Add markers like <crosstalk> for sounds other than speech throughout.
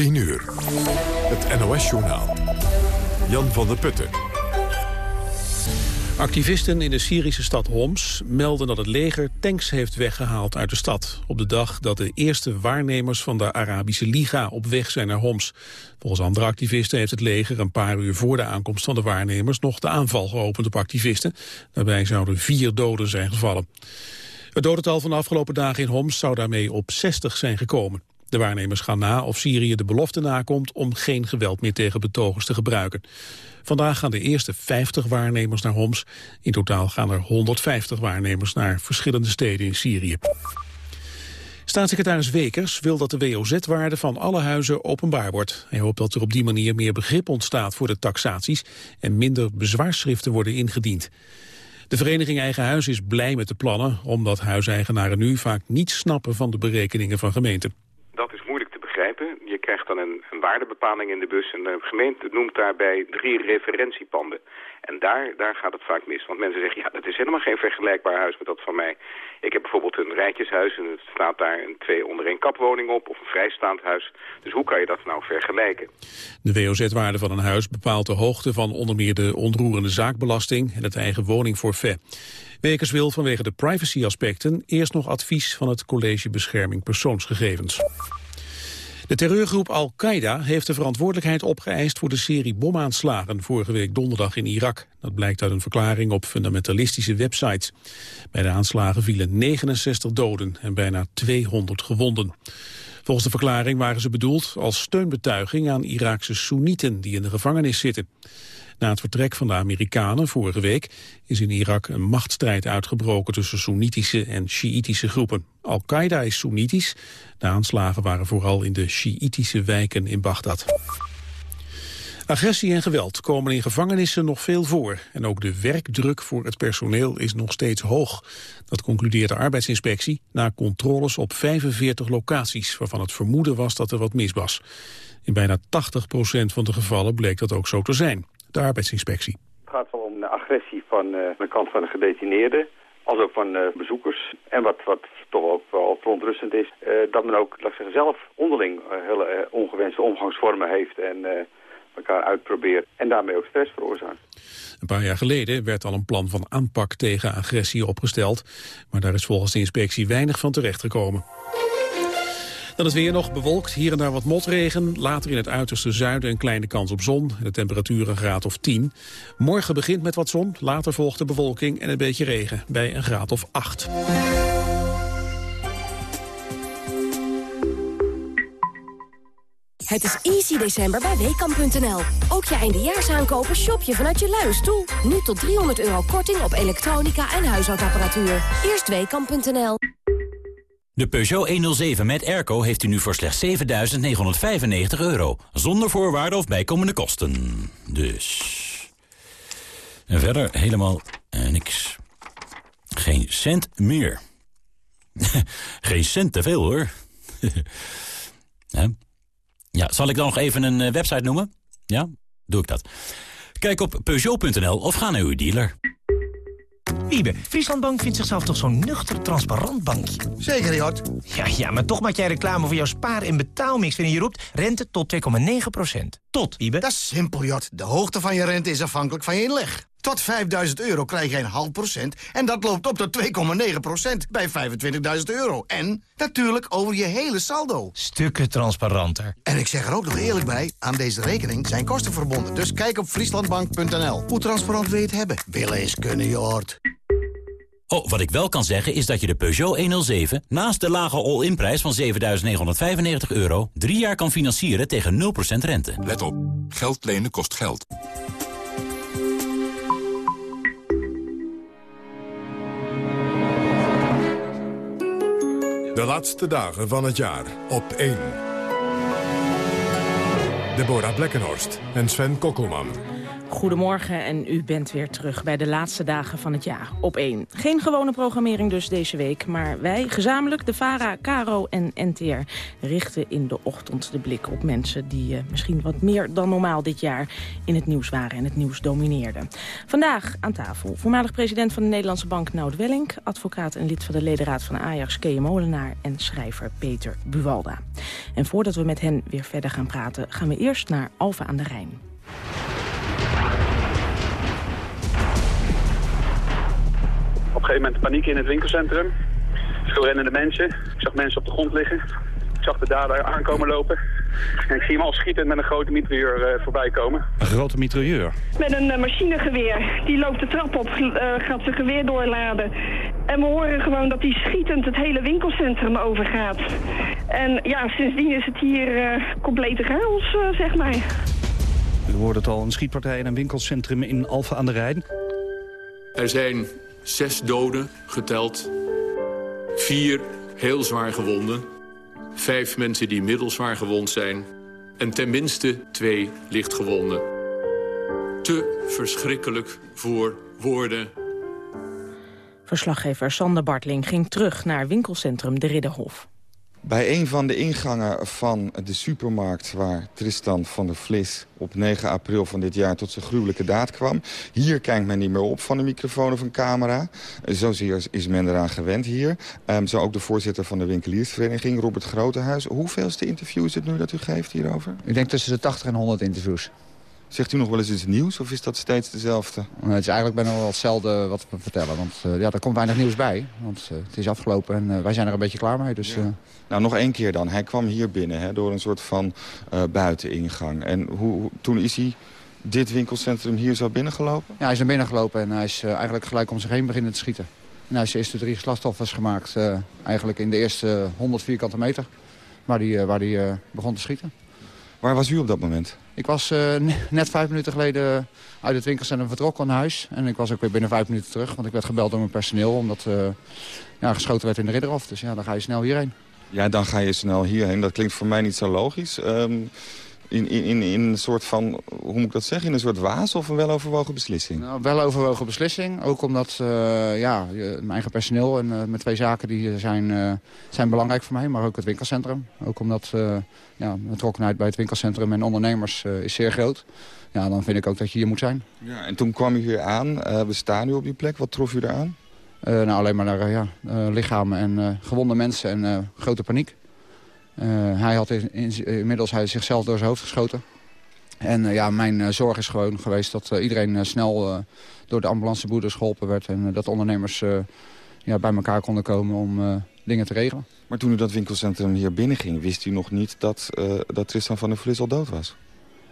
10 uur. Het NOS-journaal. Jan van der Putten. Activisten in de Syrische stad Homs melden dat het leger tanks heeft weggehaald uit de stad. Op de dag dat de eerste waarnemers van de Arabische Liga op weg zijn naar Homs. Volgens andere activisten heeft het leger een paar uur voor de aankomst van de waarnemers nog de aanval geopend op activisten. Daarbij zouden vier doden zijn gevallen. Het dodental van de afgelopen dagen in Homs zou daarmee op 60 zijn gekomen. De waarnemers gaan na of Syrië de belofte nakomt om geen geweld meer tegen betogers te gebruiken. Vandaag gaan de eerste 50 waarnemers naar Homs. In totaal gaan er 150 waarnemers naar verschillende steden in Syrië. Staatssecretaris Wekers wil dat de WOZ-waarde van alle huizen openbaar wordt. Hij hoopt dat er op die manier meer begrip ontstaat voor de taxaties en minder bezwaarschriften worden ingediend. De vereniging Eigen Huis is blij met de plannen, omdat huiseigenaren nu vaak niet snappen van de berekeningen van gemeenten. Dat is moeilijk te begrijpen. Je krijgt dan een, een waardebepaling in de bus en de gemeente noemt daarbij drie referentiepanden. En daar, daar gaat het vaak mis. Want mensen zeggen, ja, dat is helemaal geen vergelijkbaar huis met dat van mij. Ik heb bijvoorbeeld een rijtjeshuis en het staat daar een twee onder één kapwoning op... of een vrijstaand huis. Dus hoe kan je dat nou vergelijken? De WOZ-waarde van een huis bepaalt de hoogte van onder meer de onroerende zaakbelasting... en het eigen woningforfait. Wekers wil vanwege de privacy-aspecten eerst nog advies van het College Bescherming Persoonsgegevens. De terreurgroep Al-Qaeda heeft de verantwoordelijkheid opgeëist voor de serie bomaanslagen vorige week donderdag in Irak. Dat blijkt uit een verklaring op fundamentalistische websites. Bij de aanslagen vielen 69 doden en bijna 200 gewonden. Volgens de verklaring waren ze bedoeld als steunbetuiging aan Iraakse Soenieten die in de gevangenis zitten. Na het vertrek van de Amerikanen vorige week is in Irak een machtsstrijd uitgebroken tussen Soenitische en Sjiitische groepen. Al-Qaeda is Soenitisch. De aanslagen waren vooral in de Sjiitische wijken in Bagdad. Agressie en geweld komen in gevangenissen nog veel voor. En ook de werkdruk voor het personeel is nog steeds hoog. Dat concludeert de arbeidsinspectie na controles op 45 locaties... waarvan het vermoeden was dat er wat mis was. In bijna 80% van de gevallen bleek dat ook zo te zijn de arbeidsinspectie. Het gaat wel om de agressie van uh, de kant van de gedetineerden, als ook van uh, bezoekers. En wat, wat toch ook wel verontrustend is, uh, dat men ook, laat ik zeggen, zelf onderling hele ongewenste omgangsvormen heeft en elkaar uitprobeert en daarmee ook stress veroorzaakt. Een paar jaar geleden werd al een plan van aanpak tegen agressie opgesteld, maar daar is volgens de inspectie weinig van terechtgekomen. Dan is weer nog bewolkt, hier en daar wat motregen. Later in het uiterste zuiden een kleine kans op zon. De temperatuur een graad of 10. Morgen begint met wat zon, later volgt de bewolking en een beetje regen. Bij een graad of 8. Het is easy december bij Weekamp.nl. Ook je eindejaarsaankopen shop je vanuit je luie stoel. Nu tot 300 euro korting op elektronica en huishoudapparatuur. Eerst Weekamp.nl. De Peugeot 107 met airco heeft u nu voor slechts 7.995 euro. Zonder voorwaarden of bijkomende kosten. Dus... En verder helemaal eh, niks. Geen cent meer. <laughs> Geen cent te veel, hoor. <laughs> ja, zal ik dan nog even een eh, website noemen? Ja, doe ik dat. Kijk op Peugeot.nl of ga naar uw dealer. Wiebe, Frieslandbank vindt zichzelf toch zo'n nuchter, transparant bankje? Zeker, Jort. Ja, ja, maar toch maak jij reclame voor jouw spaar- en betaalmix... wanneer je roept rente tot 2,9% Tot, Wiebe. Dat is simpel, Jort. De hoogte van je rente is afhankelijk van je inleg. Tot 5000 euro krijg je een half procent en dat loopt op tot 2,9 procent bij 25.000 euro. En natuurlijk over je hele saldo. Stukken transparanter. En ik zeg er ook nog eerlijk bij, aan deze rekening zijn kosten verbonden. Dus kijk op frieslandbank.nl. Hoe transparant wil je het hebben? Willen is kunnen, Jort. Oh, wat ik wel kan zeggen is dat je de Peugeot 107... naast de lage all-in-prijs van 7.995 euro... drie jaar kan financieren tegen 0% rente. Let op, geld lenen kost geld. De laatste dagen van het jaar op 1. Deborah Blekkenhorst en Sven Kokkelman. Goedemorgen en u bent weer terug bij de laatste dagen van het jaar op één. Geen gewone programmering dus deze week, maar wij gezamenlijk, de VARA, CARO en NTR... richten in de ochtend de blik op mensen die uh, misschien wat meer dan normaal dit jaar... in het nieuws waren en het nieuws domineerden. Vandaag aan tafel voormalig president van de Nederlandse Bank Nout Wellink... advocaat en lid van de ledenraad van Ajax Kees Molenaar... en schrijver Peter Buwalda. En voordat we met hen weer verder gaan praten, gaan we eerst naar Alphen aan de Rijn. Op een gegeven moment paniek in het winkelcentrum. Veel rennende mensen. Ik zag mensen op de grond liggen. Ik zag de dader aankomen lopen. En ik zie hem al schieten met een grote mitrailleur uh, voorbij komen. Een grote mitrailleur? Met een uh, machinegeweer. Die loopt de trap op, uh, gaat zijn geweer doorladen. En we horen gewoon dat hij schietend het hele winkelcentrum overgaat. En ja, sindsdien is het hier complete chaos, zeg maar. U hoorde het al, een schietpartij in een winkelcentrum in Alphen aan de Rijn. Er zijn zes doden geteld, vier heel zwaar gewonden... vijf mensen die middelzwaar gewond zijn... en tenminste twee lichtgewonden. Te verschrikkelijk voor woorden. Verslaggever Sander Bartling ging terug naar winkelcentrum De Ridderhof. Bij een van de ingangen van de supermarkt waar Tristan van der Vlis op 9 april van dit jaar tot zijn gruwelijke daad kwam. Hier kijkt men niet meer op van een microfoon of een camera. Zozeer is men eraan gewend hier. Um, zo ook de voorzitter van de winkeliersvereniging, Robert Grotehuis. Hoeveelste interview is het nu dat u geeft hierover? Ik denk tussen de 80 en 100 interviews. Zegt u nog wel eens iets nieuws of is dat steeds dezelfde? Het is eigenlijk bijna wel hetzelfde wat we vertellen. Want uh, ja, er komt weinig nieuws bij. Want uh, het is afgelopen en uh, wij zijn er een beetje klaar mee. Dus, ja. Nou, nog één keer dan. Hij kwam hier binnen hè, door een soort van buiteningang. En hoe, toen is hij dit winkelcentrum hier zo binnengelopen? Ja, hij is naar binnen gelopen en hij is eigenlijk gelijk om zich heen beginnen te schieten. En hij eerst de drie slachtoffers gemaakt. eigenlijk in de eerste 100 vierkante meter. Waar hij, waar hij begon te schieten. Waar was u op dat moment? Ik was uh, net vijf minuten geleden uit het winkelcentrum vertrokken naar huis. En ik was ook weer binnen vijf minuten terug. Want ik werd gebeld door mijn personeel omdat uh, ja, geschoten werd in de Ridderhof. Dus ja, dan ga je snel hierheen. Ja, dan ga je snel hierheen. Dat klinkt voor mij niet zo logisch. Um, in, in, in een soort van, hoe moet ik dat zeggen, in een soort waas of een weloverwogen beslissing? Nou, weloverwogen beslissing. Ook omdat uh, ja, mijn eigen personeel en uh, mijn twee zaken die zijn, uh, zijn belangrijk voor mij. Maar ook het winkelcentrum. Ook omdat ja, de betrokkenheid bij het winkelcentrum en ondernemers is zeer groot. Ja, dan vind ik ook dat je hier moet zijn. Ja, en toen kwam u hier aan. we staan nu op die plek. Wat trof u daar aan? nou, alleen maar naar ja, lichamen en gewonde mensen en grote paniek. Uh, hij had in, in, inmiddels hij zichzelf door zijn hoofd geschoten. En uh, ja, mijn uh, zorg is gewoon geweest dat iedereen snel door de ambulanceboeders geholpen werd. En dat ondernemers ja, bij elkaar konden komen om dingen te regelen. Maar toen u dat winkelcentrum hier binnenging, wist u nog niet dat, dat Tristan van der Vlis al dood was?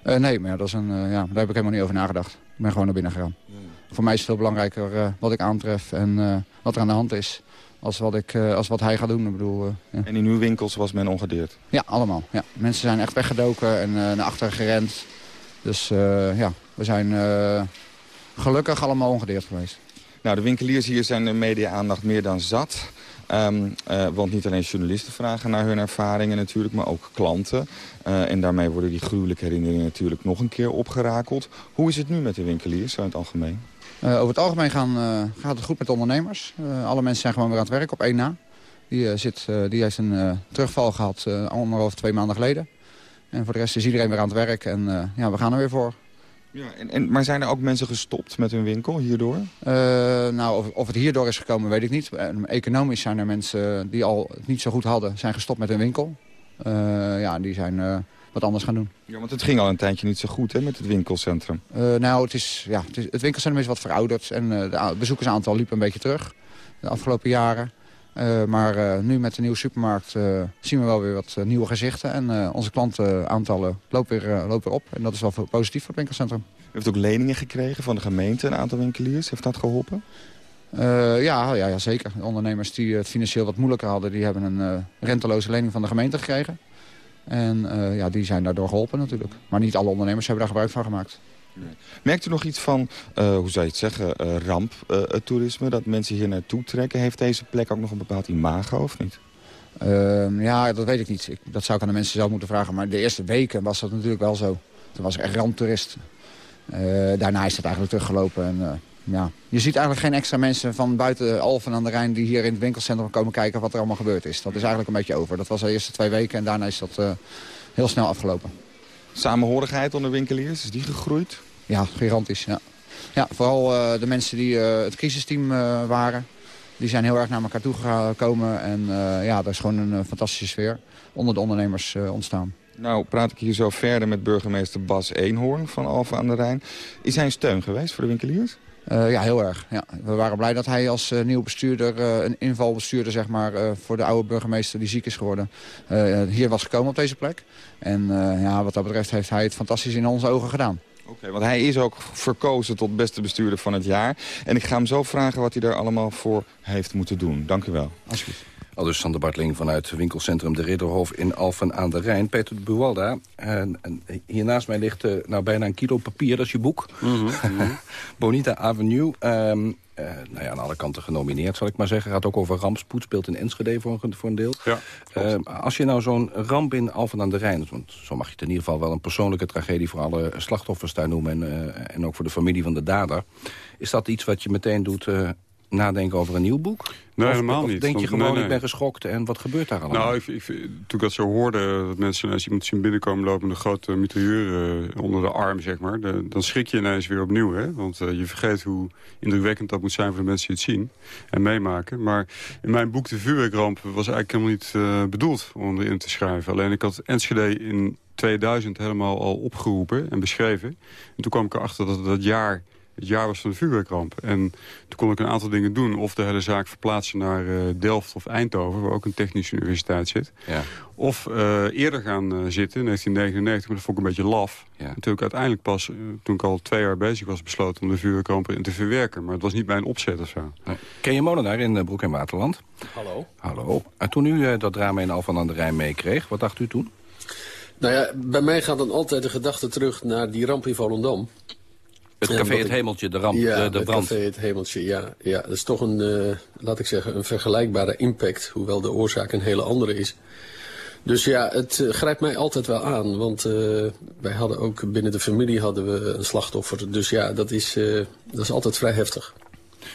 nee, maar ja, dat is een, ja, daar heb ik helemaal niet over nagedacht. Ik ben gewoon naar binnen gegaan. Ja. Voor mij is het veel belangrijker wat ik aantref en wat er aan de hand is als wat, ik, als wat hij gaat doen. Ik bedoel, uh, ja. En in uw winkels was men ongedeerd? Ja, allemaal. Ja. Mensen zijn echt weggedoken en uh, naar achteren gerend. Dus ja, we zijn gelukkig allemaal ongedeerd geweest. Nou, de winkeliers hier zijn de media-aandacht meer dan zat. Um, want niet alleen journalisten vragen naar hun ervaringen natuurlijk, maar ook klanten. en daarmee worden die gruwelijke herinneringen natuurlijk nog een keer opgerakeld. Hoe is het nu met de winkeliers, zo in het algemeen? Uh, over het algemeen gaan, uh, gaat het goed met ondernemers. Uh, alle mensen zijn gewoon weer aan het werk op één na. Die, zit, die heeft een terugval gehad anderhalf, twee maanden geleden. En voor de rest is iedereen weer aan het werk en ja, we gaan er weer voor. Ja, en, en, maar zijn er ook mensen gestopt met hun winkel hierdoor? nou, of, of, het hierdoor is gekomen weet ik niet. economisch zijn er mensen die al het niet zo goed hadden, zijn gestopt met hun winkel. ja, die zijn wat anders gaan doen. Ja, want het ging al een tijdje niet zo goed hè, met het winkelcentrum. Uh, nou, het, is, ja, het, is, het, winkelcentrum is wat verouderd en uh, het bezoekersaantal liep een beetje terug de afgelopen jaren. Uh, maar nu met de nieuwe supermarkt zien we wel weer wat nieuwe gezichten. En onze klantenaantallen lopen weer, lopen weer op. En dat is wel positief voor het winkelcentrum. U heeft ook leningen gekregen van de gemeente, een aantal winkeliers. Heeft dat geholpen? ja, ja, ja, zeker. De ondernemers die het financieel wat moeilijker hadden... die hebben een renteloze lening van de gemeente gekregen. En uh, ja, die zijn daardoor geholpen natuurlijk. Maar niet alle ondernemers hebben daar gebruik van gemaakt. Nee. Merkt u nog iets van, uh, hoe zou je het zeggen, uh, ramptoerisme? dat mensen hier naartoe trekken? Heeft deze plek ook nog een bepaald imago of niet? Ehm, ja, dat weet ik niet. Ik, dat zou ik aan de mensen zelf moeten vragen. Maar de eerste weken was dat natuurlijk wel zo. Toen was er echt ramptoerist. daarna is het eigenlijk teruggelopen. En, ja, je ziet eigenlijk geen extra mensen van buiten Alphen aan de Rijn... die hier in het winkelcentrum komen kijken wat er allemaal gebeurd is. Dat is eigenlijk een beetje over. Dat was de eerste twee weken en daarna is dat heel snel afgelopen. Samenhorigheid onder winkeliers, is die gegroeid? Ja, gigantisch. Ja, ja vooral de mensen die het crisisteam waren... die zijn heel erg naar elkaar toe gekomen. En ja, daar is gewoon een fantastische sfeer onder de ondernemers ontstaan. Nou praat ik hier zo verder met burgemeester Bas Eenhoorn van Alphen aan de Rijn. Is hij een steun geweest voor de winkeliers? Uh, ja, heel erg. Ja. We waren blij dat hij als uh, nieuw bestuurder, uh, een invalbestuurder zeg maar, voor de oude burgemeester die ziek is geworden, hier was gekomen op deze plek. En ja, wat dat betreft heeft hij het fantastisch in onze ogen gedaan. Oké, want hij is ook verkozen tot beste bestuurder van het jaar. En ik ga hem zo vragen wat hij daar allemaal voor heeft moeten doen. Dank u wel. Alsjeblieft. Al dus Sander Bartling vanuit winkelcentrum De Ridderhof in Alphen aan de Rijn. Peter de Buwalda, en, en hier naast mij ligt uh, nou bijna een kilo papier, dat is je boek. Mm -hmm. <laughs> Bonita Avenue. Um, uh, nou ja, aan alle kanten genomineerd, zal ik maar zeggen. Gaat ook over rampspoed, speelt in Enschede voor een, voor een deel. Ja, uh, als je nou zo'n ramp in Alphen aan de Rijn... want zo mag je het in ieder geval wel een persoonlijke tragedie... voor alle slachtoffers daar noemen en, uh, en ook voor de familie van de dader... is dat iets wat je meteen doet nadenken over een nieuw boek? Nee, of, helemaal of niet. denk je gewoon, nee, nee. ik ben geschokt en wat gebeurt daar allemaal? Nou, ik, ik, toen ik dat zo hoorde, dat mensen als iemand zien binnenkomen lopen... een grote mitrailleur eh, onder de arm, zeg maar... de- dan schrik je ineens weer opnieuw, hè? Want eh, je vergeet hoe indrukwekkend dat moet zijn voor de mensen die het zien en meemaken. Maar in mijn boek De Vuurwerkramp was eigenlijk helemaal niet eh, bedoeld om erin te schrijven. Alleen ik had Enschede in 2000 helemaal al opgeroepen en beschreven. En toen kwam ik erachter dat dat jaar het jaar was van de vuurwerkramp. En toen kon ik een aantal dingen doen. Of de hele zaak verplaatsen naar eh, Delft of Eindhoven... waar ook een technische universiteit zit. Ja. Of eh, eerder gaan eh, zitten, in 1999, maar dat vond ik een beetje laf. Ja. En toen ik uiteindelijk pas, toen ik al twee jaar bezig was... besloten om de vuurwerkramp in te verwerken. Maar het was niet mijn opzet of zo. Ken je Molenaar in Broek en Waterland? Hallo. Hallo. En toen u dat drama in Alphen aan de Rijn meekreeg, wat dacht u toen? Nou ja, bij mij gaat dan altijd de gedachte terug naar die ramp in Volendam. Het café Het Hemeltje, de ramp, ja, de, de het brand. café Het Hemeltje, ja. ja. Dat is toch een, eh, laat ik zeggen, een vergelijkbare impact. Hoewel de oorzaak een hele andere is. Dus ja, het eh, grijpt mij altijd wel aan. Want eh, wij hadden ook binnen de familie hadden we een slachtoffer. Dus ja, dat is, dat is altijd vrij heftig.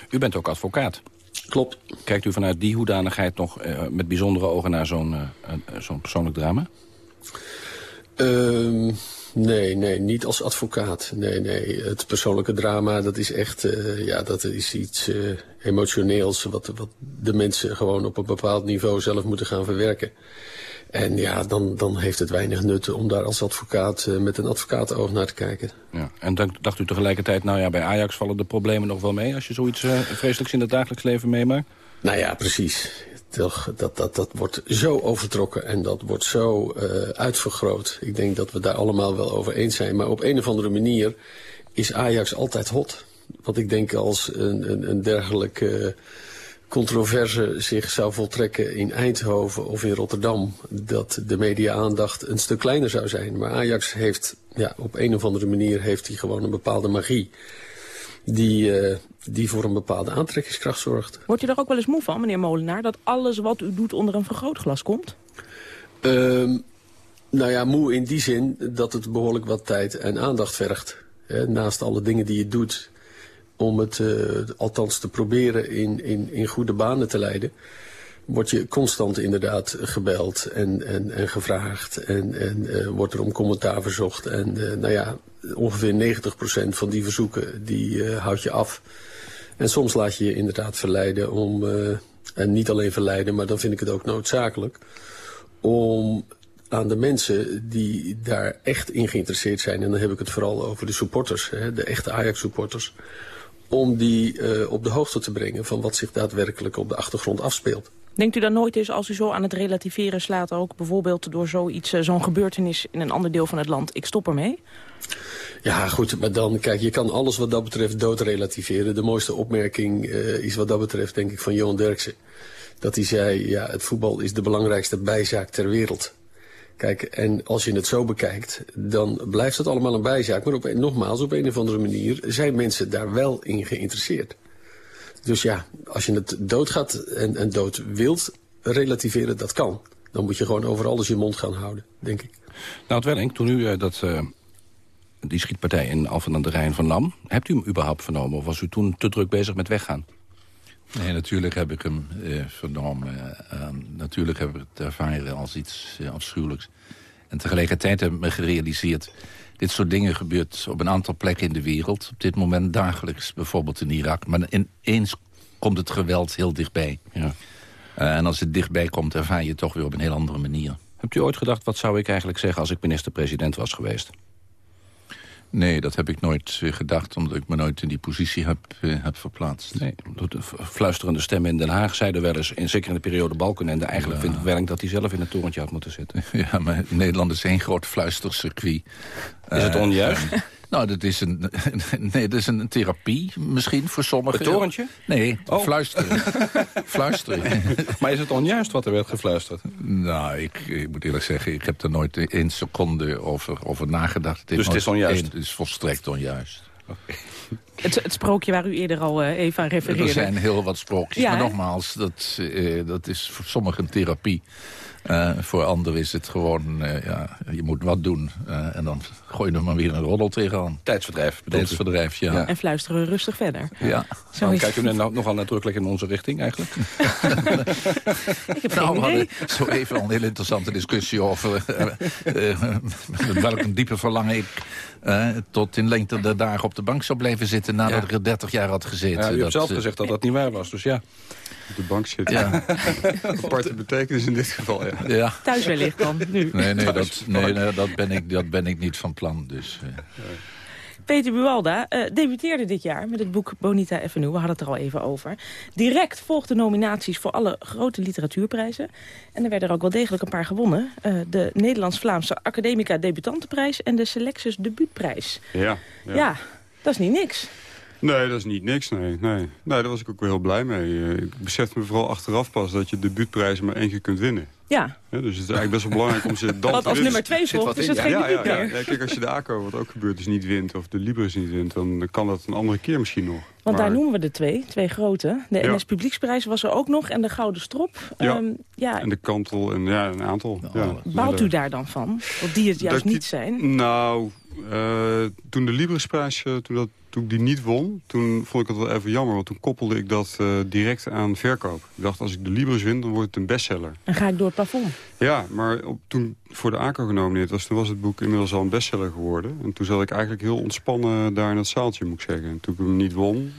U bent ook advocaat. Klopt. Kijkt u vanuit die hoedanigheid nog met bijzondere ogen naar zo'n zo'n persoonlijk drama? Ehm, nee, nee, niet als advocaat. Nee, nee. Het persoonlijke drama, dat is echt, eh, ja, dat is iets eh, emotioneels... Wat, wat de mensen gewoon op een bepaald niveau zelf moeten gaan verwerken. En ja, dan, dan heeft het weinig nut om daar als advocaat eh, met een advocaatoog naar te kijken. Ja. En dacht, dacht u tegelijkertijd, nou ja, bij Ajax vallen de problemen nog wel mee... als je zoiets vreselijks in het dagelijks leven meemaakt? Nou ja, precies. Dat, dat, dat wordt zo overtrokken en dat wordt zo eh, uitvergroot. Ik denk dat we daar allemaal wel over eens zijn. Maar op een of andere manier is Ajax altijd hot. Want ik denk als een, een, een dergelijke controverse zich zou voltrekken in Eindhoven of in Rotterdam... dat de media-aandacht een stuk kleiner zou zijn. Maar Ajax heeft, ja, op een of andere manier heeft hij gewoon een bepaalde magie... Die, eh, die voor een bepaalde aantrekkingskracht zorgt. Wordt u er ook wel eens moe van, meneer Molenaar... dat alles wat u doet onder een vergrootglas komt? Ehm, nou ja, moe in die zin dat het behoorlijk wat tijd en aandacht vergt. Hè, naast alle dingen die je doet om het eh, althans te proberen in, in, in goede banen te leiden... word je constant inderdaad gebeld en, en, en gevraagd en, en eh, wordt er om commentaar verzocht. En eh, nou ja, ongeveer 90% van die verzoeken die eh, houd je af. En soms laat je je inderdaad verleiden om, en niet alleen verleiden, maar dan vind ik het ook noodzakelijk om aan de mensen die daar echt in geïnteresseerd zijn... en dan heb ik het vooral over de supporters, hè, de echte Ajax-supporters... om die op de hoogte te brengen van wat zich daadwerkelijk op de achtergrond afspeelt. Denkt u dan nooit eens, als u zo aan het relativeren slaat... ook bijvoorbeeld door zoiets, eh, zo'n gebeurtenis in een ander deel van het land... ik stop ermee? Ja, goed, maar dan, kijk, je kan alles wat dat betreft doodrelativeren. De mooiste opmerking eh, is wat dat betreft, denk ik, van Johan Derksen. Dat hij zei, ja, het voetbal is de belangrijkste bijzaak ter wereld. Kijk, en als je het zo bekijkt, dan blijft het allemaal een bijzaak. Maar op, nogmaals, op een of andere manier zijn mensen daar wel in geïnteresseerd. Dus ja, als je het dood gaat en, en dood wilt relativeren, dat kan. Dan moet je gewoon over alles je mond gaan houden, denk ik. Nou, het Welling, toen u eh, dat eh, die schietpartij in Alphen aan de Rijn van Nam. Hebt u hem überhaupt vernomen of was u toen te druk bezig met weggaan? Nee, natuurlijk heb ik hem eh, vernomen. Uh, natuurlijk heb ik het ervaren als iets uh, afschuwelijks. En tegelijkertijd heb ik me gerealiseerd... dit soort dingen gebeurt op een aantal plekken in de wereld. Op dit moment dagelijks, bijvoorbeeld in Irak. Maar ineens komt het geweld heel dichtbij. Ja. en als het dichtbij komt, ervaar je het toch weer op een heel andere manier. Hebt u ooit gedacht, wat zou ik eigenlijk zeggen als ik minister-president was geweest? Nee, dat heb ik nooit uh, gedacht, omdat ik me nooit in die positie heb, uh, heb verplaatst. Nee, de fluisterende stemmen in Den Haag zeiden wel eens... in, zeker in de periode Balkenende... eigenlijk ja. vindt Welling dat hij zelf in het torentje had moeten zitten. <laughs> Ja, maar Nederland is één groot fluistercircuit. Is het onjuist? Nou, dat is een, <laughs> nee, dat is een therapie misschien voor sommigen. Het torentje? Nee, oh. fluisteren. <laughs> fluisteren. <laughs> maar is het onjuist wat er werd gefluisterd? Nou, ik, ik moet eerlijk zeggen, ik heb er nooit één seconde over, over nagedacht. Dus het is onjuist? Het is volstrekt onjuist. Okay. Het, het, sprookje waar u eerder al uh, even aan refereerde. Er zijn heel wat sprookjes, ja, maar nogmaals, dat, uh, dat is voor sommigen therapie. Uh, voor anderen is het gewoon, uh, ja, je moet wat doen. Uh, en dan gooi je er maar weer een roddel tegenaan. Tijdsverdrijf. Tijdsverdrijf, ja. ja. En fluisteren rustig verder. Ja. Zo nou, kijkt u nou nogal nadrukkelijk in onze richting eigenlijk? <laughs> Ik heb nou, geen idee. Zo even al een heel interessante discussie over met welk diepe verlangen ik tot in lengte der dagen op de bank zou blijven zitten nadat ja. ik er 30 jaar had gezeten. Ja, u hebt zelf gezegd dat dat niet waar was, dus ja op de bank zitten. Ja. <laughs> Aparte betekenis in dit geval, ja. ja. Thuis wellicht dan, nu. Nee, nee, dat, nee, nee, dat, ben, ik, dat ben ik niet van plan. Dus, uh. Peter Buwalda uh, debuteerde dit jaar met het boek Bonita Avenue. We hadden het er al even over. Direct volgde nominaties voor alle grote literatuurprijzen. En er werden er ook wel degelijk een paar gewonnen. Uh, de Nederlands-Vlaamse Academica Debutantenprijs en de Selectus Debuutprijs. Ja, ja. ja, dat is niet niks. Nee, dat is niet niks, nee. nee. Nee, daar was ik ook wel heel blij mee. Ik besef me vooral achteraf pas dat je debuutprijzen maar één keer kunt winnen. Ja. ja dus het is eigenlijk best wel belangrijk om ze dan <laughs> Want als nummer twee volgt, is het geen ja, ja, meer. Ja, kijk, als je de ACO, wat ook gebeurt, is niet wint... of de Libris niet wint, dan kan dat een andere keer misschien nog. Want maar... daar noemen we de twee, twee grote. De NS Publieksprijs was er ook nog en de Gouden Strop. Ja, um, ja. en de Kantel en ja, een aantal. Ja. Baalt u daar dan van? Dat die het juist niet zijn? Nou, uh, toen de Librisprijs, uh, toen dat toen ik die niet won, toen vond ik het wel even jammer. Want toen koppelde ik dat uh, direct aan verkoop. Ik dacht, als ik de Libris win, dan wordt het een bestseller. En ga ik door het plafond. Ja, maar op, toen voor de ACO genomineerd was... toen was het boek inmiddels al een bestseller geworden. En toen zat ik eigenlijk heel ontspannen daar in het zaaltje, moet ik zeggen. En toen ik hem niet won,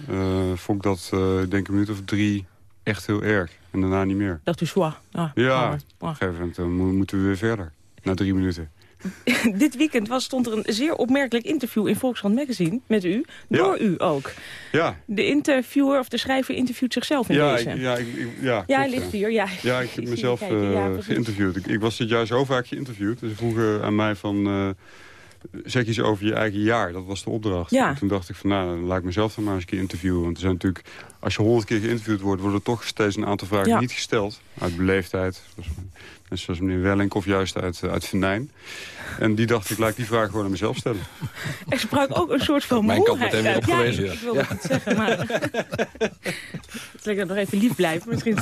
vond ik dat, ik denk een minuut of drie echt heel erg. En daarna niet meer. Dacht u. Ah, ja, op een gegeven moment dan moeten we weer verder. Na drie minuten. <laughs> dit weekend was, stond er een zeer opmerkelijk interview in Volkskrant Magazine met u. Door ja. u ook. Ja. De interviewer of de schrijver interviewt zichzelf in ja, deze. Ik, ja, ik, ja, ja, hij ligt hier. Ja, ja ik heb mezelf uh, geïnterviewd. Ik, ik, was dit jaar zo vaak geïnterviewd. Dus ze vroegen aan mij van... Uh, zeg iets over je eigen jaar. Dat was de opdracht. Ja. En toen dacht ik van, nou, laat ik mezelf dan maar eens een keer interviewen. Want er zijn natuurlijk, als je honderd keer geïnterviewd wordt... worden er toch steeds een aantal vragen ja. niet gesteld. Uit beleefdheid. Net zoals meneer Wellink of juist uit, uit Venijn. En die dacht ik, laat ik die vraag gewoon aan mezelf stellen. Er sprak ook een soort van Mijn kant meteen weer opgewezen. Ja, ik wilde ja. het zeggen, maar... <laughs> <laughs> het lekker nog even lief blijven. Misschien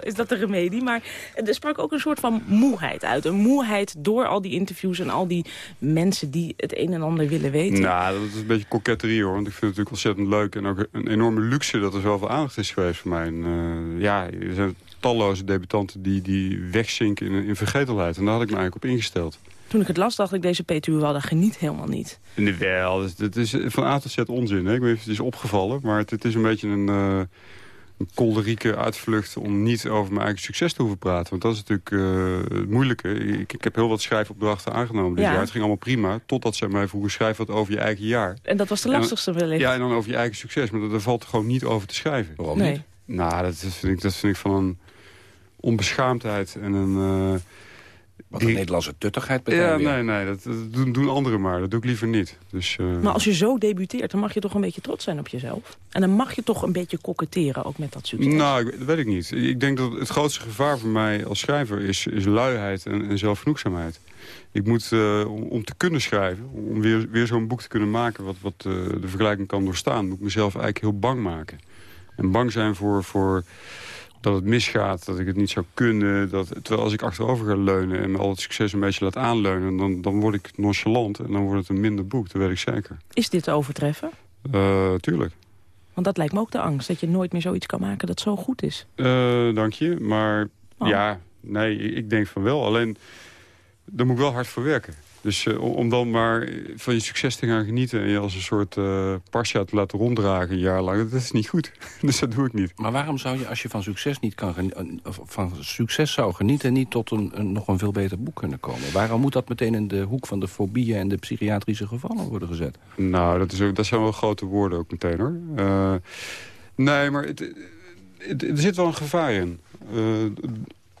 is dat de remedie. Maar er sprak ook een soort van moeheid uit. Een moeheid door al die interviews en al die mensen die het een en ander willen weten. Nou, dat is een beetje koketterie hoor. Want ik vind het natuurlijk ontzettend leuk. En ook een enorme luxe dat er zoveel aandacht is geweest voor mij. En, uh, ja, er zijn talloze debutanten die, die wegzinken in, in vergetelheid. En daar had ik me eigenlijk op ingesteld. Toen ik het las, dacht ik, deze Peter Uwalda geniet helemaal niet. Nee, wel, het is van A tot Z onzin. Hè? Ik weet het is opgevallen, maar het, het is een beetje een, uh, een kolderieke uitvlucht... om niet over mijn eigen succes te hoeven praten. Want dat is natuurlijk uh, het moeilijke. Ik, ik heb heel wat schrijfopdrachten aangenomen dit Ja. jaar. Het ging allemaal prima, totdat zij mij vroegen... schrijf wat over je eigen jaar. En dat was de lastigste wellicht. Ja, en dan over je eigen succes. Maar daar valt gewoon niet over te schrijven. Waarom Nee. niet? Nou, dat vind ik, dat vind ik van een onbeschaamdheid en een... uh, Wat een Nederlandse tuttigheid meteen Ja, weer. nee, nee, dat, dat doen, doen anderen maar. Dat doe ik liever niet. Dus, uh, Maar als je zo debuteert, dan mag je toch een beetje trots zijn op jezelf. En dan mag je toch een beetje koketteren ook met dat succes. Nou, ik- dat weet ik niet. Ik denk dat het grootste gevaar voor mij als schrijver is, is luiheid en, en zelfgenoegzaamheid. Ik moet, uh, om, om te kunnen schrijven, om weer, weer zo'n boek te kunnen maken... wat, wat uh, de vergelijking kan doorstaan, moet ik mezelf eigenlijk heel bang maken. En bang zijn voor, voor dat het misgaat, dat ik het niet zou kunnen. Dat, terwijl als ik achterover ga leunen en me al het succes een beetje laat aanleunen... dan, dan word ik nonchalant en dan wordt het een minder boek, dat weet ik zeker. Is dit te overtreffen? Uh, tuurlijk. Want dat lijkt me ook de angst, dat je nooit meer zoiets kan maken dat zo goed is. Uh, dank je, maar oh. ja, nee, ik denk van wel. Alleen, daar moet ik wel hard voor werken. Dus uh, om dan maar van je succes te gaan genieten... en je als een soort uh, pasja te laten ronddragen een jaar lang... dat is niet goed. <laughs> dus dat doe ik niet. Maar waarom zou je, als je van succes, niet kan van succes zou genieten... niet tot een, een, nog een veel beter boek kunnen komen? Waarom moet dat meteen in de hoek van de fobieën... en de psychiatrische gevallen worden gezet? Nou, dat, is ook, dat zijn wel grote woorden ook meteen, hoor. Uh, nee, maar het, het, er zit wel een gevaar in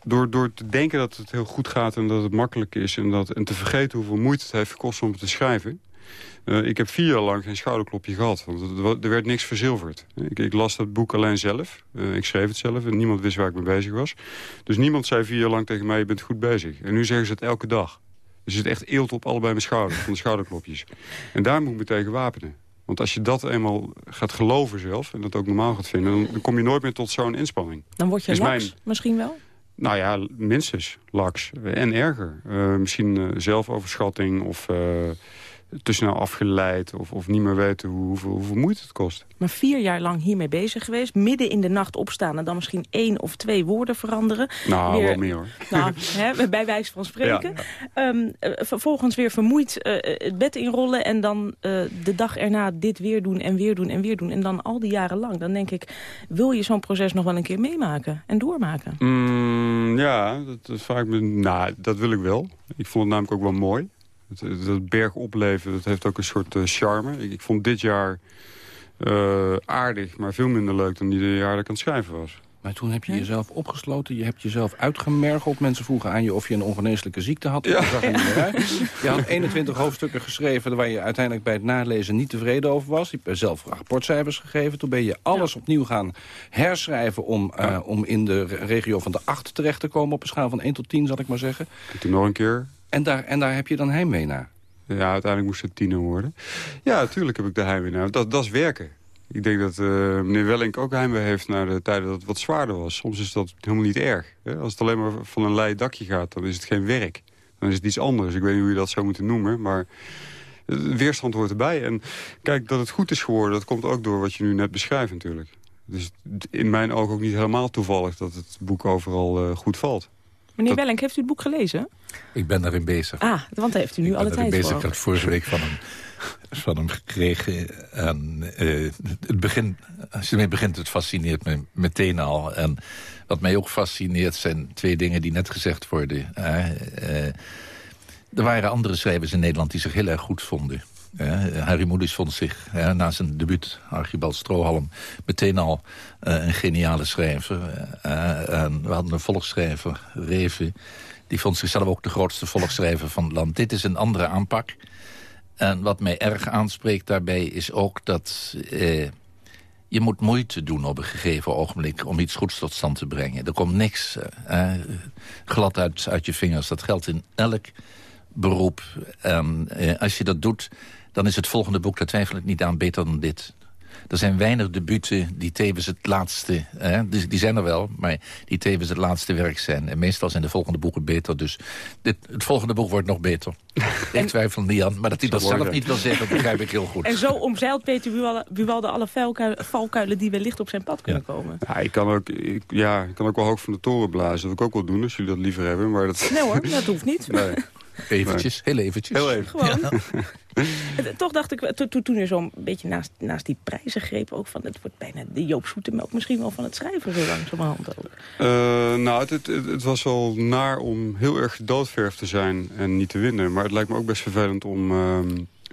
door, door te denken dat het heel goed gaat en dat het makkelijk is... en, dat, en te vergeten hoeveel moeite het heeft gekost om het te schrijven... Uh, ik heb vier jaar lang geen schouderklopje gehad, want er werd niks verzilverd. Ik, ik las dat boek alleen zelf, uh, ik schreef het zelf en niemand wist waar ik mee bezig was. Dus niemand zei vier jaar lang tegen mij, je bent goed bezig. En nu zeggen ze het elke dag. Er zit echt eelt op allebei mijn schouders, van de schouderklopjes. En daar moet ik me tegen wapenen. Want als je dat eenmaal gaat geloven zelf, en dat ook normaal gaat vinden... dan, dan kom je nooit meer tot zo'n inspanning. Dan word je laks, mijn... misschien wel? Nou ja, minstens laks. En erger. Uh, misschien uh, zelfoverschatting of uh, te snel afgeleid... of, of niet meer weten hoe, hoeveel, hoeveel moeite het kost. Maar vier jaar lang hiermee bezig geweest. Midden in de nacht opstaan en dan misschien één of twee woorden veranderen. Nou, weer, wel meer hoor. Nou, <laughs> hè, bij wijze van spreken. Ja. Um, vervolgens weer vermoeid het bed inrollen... en dan de dag erna dit weer doen en weer doen en weer doen. En dan al die jaren lang. Dan denk ik, wil je zo'n proces nog wel een keer meemaken en doormaken? Mm, ja, dat, dat, vaak, nou, dat wil ik wel. Ik vond het namelijk ook wel mooi. Het, het berg opleven, dat heeft ook een soort uh, charme. Ik, ik, vond dit jaar uh, aardig, maar veel minder leuk dan die jaar dat ik aan het schrijven was. Maar toen heb je jezelf opgesloten, je hebt jezelf uitgemergeld. Mensen vroegen aan je of je een ongeneeslijke ziekte had. Ja. Zag er niet meer uit. Je had 21 hoofdstukken geschreven waar je uiteindelijk bij het nalezen niet tevreden over was. Je hebt zelf rapportcijfers gegeven. Toen ben je alles ja. opnieuw gaan herschrijven om, ja. uh, om in de regio van de 8 terecht te komen. Op een schaal van 1 tot 10, zal ik maar zeggen. En toen nog een keer. En daar, en daar heb je dan heimwee naar? Ja, uiteindelijk moest het tiener worden. Ja, natuurlijk heb ik de heimwee naar. Dat, dat is werken. Ik denk dat uh, meneer Wellink ook heimwee heeft naar de tijden dat het wat zwaarder was. Soms is dat helemaal niet erg. Hè? Als het alleen maar van een lei dakje gaat, dan is het geen werk. Dan is het iets anders. Ik weet niet hoe je dat zou moeten noemen, maar weerstand hoort erbij. En kijk, dat het goed is geworden, dat komt ook door wat je nu net beschrijft natuurlijk. Dus in mijn ogen ook niet helemaal toevallig dat het boek overal uh, goed valt. Meneer dat... Wellink, heeft u het boek gelezen? Ik ben daarin bezig. Ah, want heeft u nu ik alle tijd bezig. Ik had vorige week van hem, van hem gekregen. En, uh, het begin, als je ermee begint, het fascineert me meteen al. En wat mij ook fascineert zijn twee dingen die net gezegd worden. Uh, uh, er waren andere schrijvers in Nederland die zich heel erg goed vonden. Uh, Harry Moeders vond zich na zijn debuut, Archibald Strohalm... meteen al uh, een geniale schrijver. en we hadden een volksschrijver, Reven... die vond zichzelf ook de grootste volksschrijver van het land. Dit is een andere aanpak. En wat mij erg aanspreekt daarbij is ook dat... je moet moeite doen op een gegeven ogenblik om iets goeds tot stand te brengen. Er komt niks glad uit, uit je vingers. Dat geldt in elk beroep. En als je dat doet dan is het volgende boek, daar twijfel ik niet aan, beter dan dit. Er zijn weinig debuten die tevens het laatste... Hè, die, die, zijn er wel, maar die tevens het laatste werk zijn. En meestal zijn de volgende boeken beter. Dus dit, het volgende boek wordt nog beter. <laughs> ik twijfel niet aan, maar dat hij dat zelf niet wil zeggen... begrijp ik heel goed. En zo omzeilt Peter Buwalde alle valkuilen die wellicht op zijn pad kunnen komen. Ja, ik kan ook, ik, ja, ik kan ook wel hoog van de toren blazen. Dat wil ik ook wel doen, als jullie dat liever hebben. Maar dat... Nee hoor, dat hoeft niet. <laughs> Nee. Eventjes, heel eventjes. Heel even. Gewoon. Ja. <laughs> Toch dacht ik, to, toen er zo'n beetje naast, naast die prijzen greep ook van... het wordt bijna de Joop Zoetemelk misschien wel van het schrijven zo langzamerhand ook. Uh, nou, het, het, het, was wel naar om heel erg gedoodverfd te zijn en niet te winnen. Maar het lijkt me ook best vervelend om uh,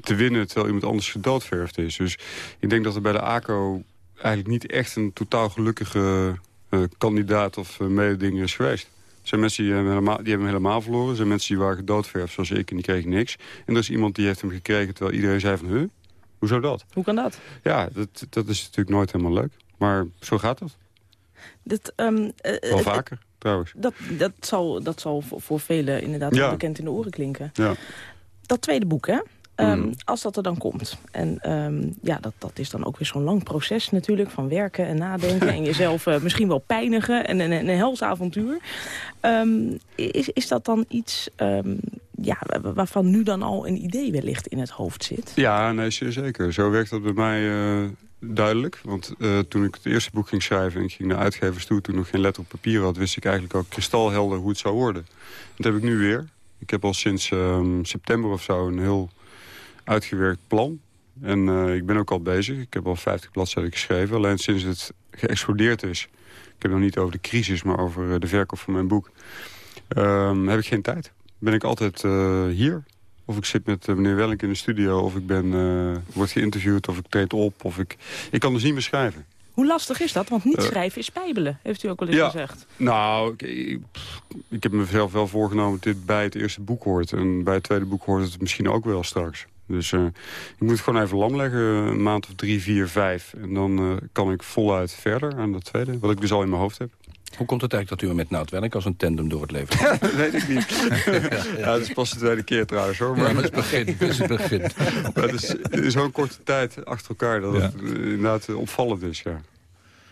te winnen terwijl iemand anders gedoodverfd is. Dus ik denk dat er bij de ACO eigenlijk niet echt een totaal gelukkige uh, kandidaat of uh, mededinger is geweest. Er zijn mensen die hebben, helemaal, die hebben hem helemaal verloren. Er zijn mensen die waren gedoodverfd zoals ik en die kregen niks. En er is iemand die heeft hem gekregen terwijl iedereen zei van... Huh, hoezo dat? Hoe kan dat? Ja, dat, dat is natuurlijk nooit helemaal leuk. Maar zo gaat het. Dat, um, uh, Wel vaker, trouwens. Dat, dat, zal, dat zal voor, voor velen inderdaad ja. bekend in de oren klinken. Ja. Dat tweede boek, hè? Ehm, Mhm. Als dat er dan komt. En ehm, ja, dat, dat is dan ook weer zo'n lang proces natuurlijk. Van werken en nadenken. en <laughs> jezelf eh, misschien wel pijnigen. En, en, en een hels avontuur. Ehm, is, is dat dan iets ja, wa- waarvan nu dan al een idee wellicht in het hoofd zit? Ja, nee, zeker. Zo werkt dat bij mij eh, duidelijk. Want eh, toen ik het eerste boek ging schrijven... en ik ging naar uitgevers toe, toen ik nog geen letter op papier had... wist ik eigenlijk ook kristalhelder hoe het zou worden. Dat heb ik nu weer. Ik heb al sinds september of zo een heel uitgewerkt plan. En eh, ik ben ook al bezig. Ik heb al 50 bladzijden geschreven. Alleen sinds het geëxplodeerd is... ik heb nog niet over de crisis, maar over eh, de verkoop van mijn boek... ehm, heb ik geen tijd. Ben ik altijd eh, hier. Of ik zit met meneer Welling in de studio... of ik ben, word geïnterviewd, of ik treed op. Of ik, ik kan dus niet meer schrijven. Hoe lastig is dat? Want niet schrijven is spijbelen, heeft u ook al eens ja. gezegd. Nou, ik, ik heb mezelf wel voorgenomen dat dit bij het eerste boek hoort. En bij het tweede boek hoort het misschien ook wel straks. Dus eh, ik moet het gewoon even lam leggen, een maand of drie, vier, vijf. En dan eh, kan ik voluit verder aan dat tweede, wat ik dus al in mijn hoofd heb. Hoe komt het eigenlijk dat u met Nout Welling als een tandem door het leven gaat? <laughs> dat weet ik niet. <laughs> ja, het is pas de tweede keer trouwens hoor. Ja, maar het is begin, het is het begin. <laughs> Maar het is zo'n korte tijd achter elkaar dat het inderdaad opvallend is, ja.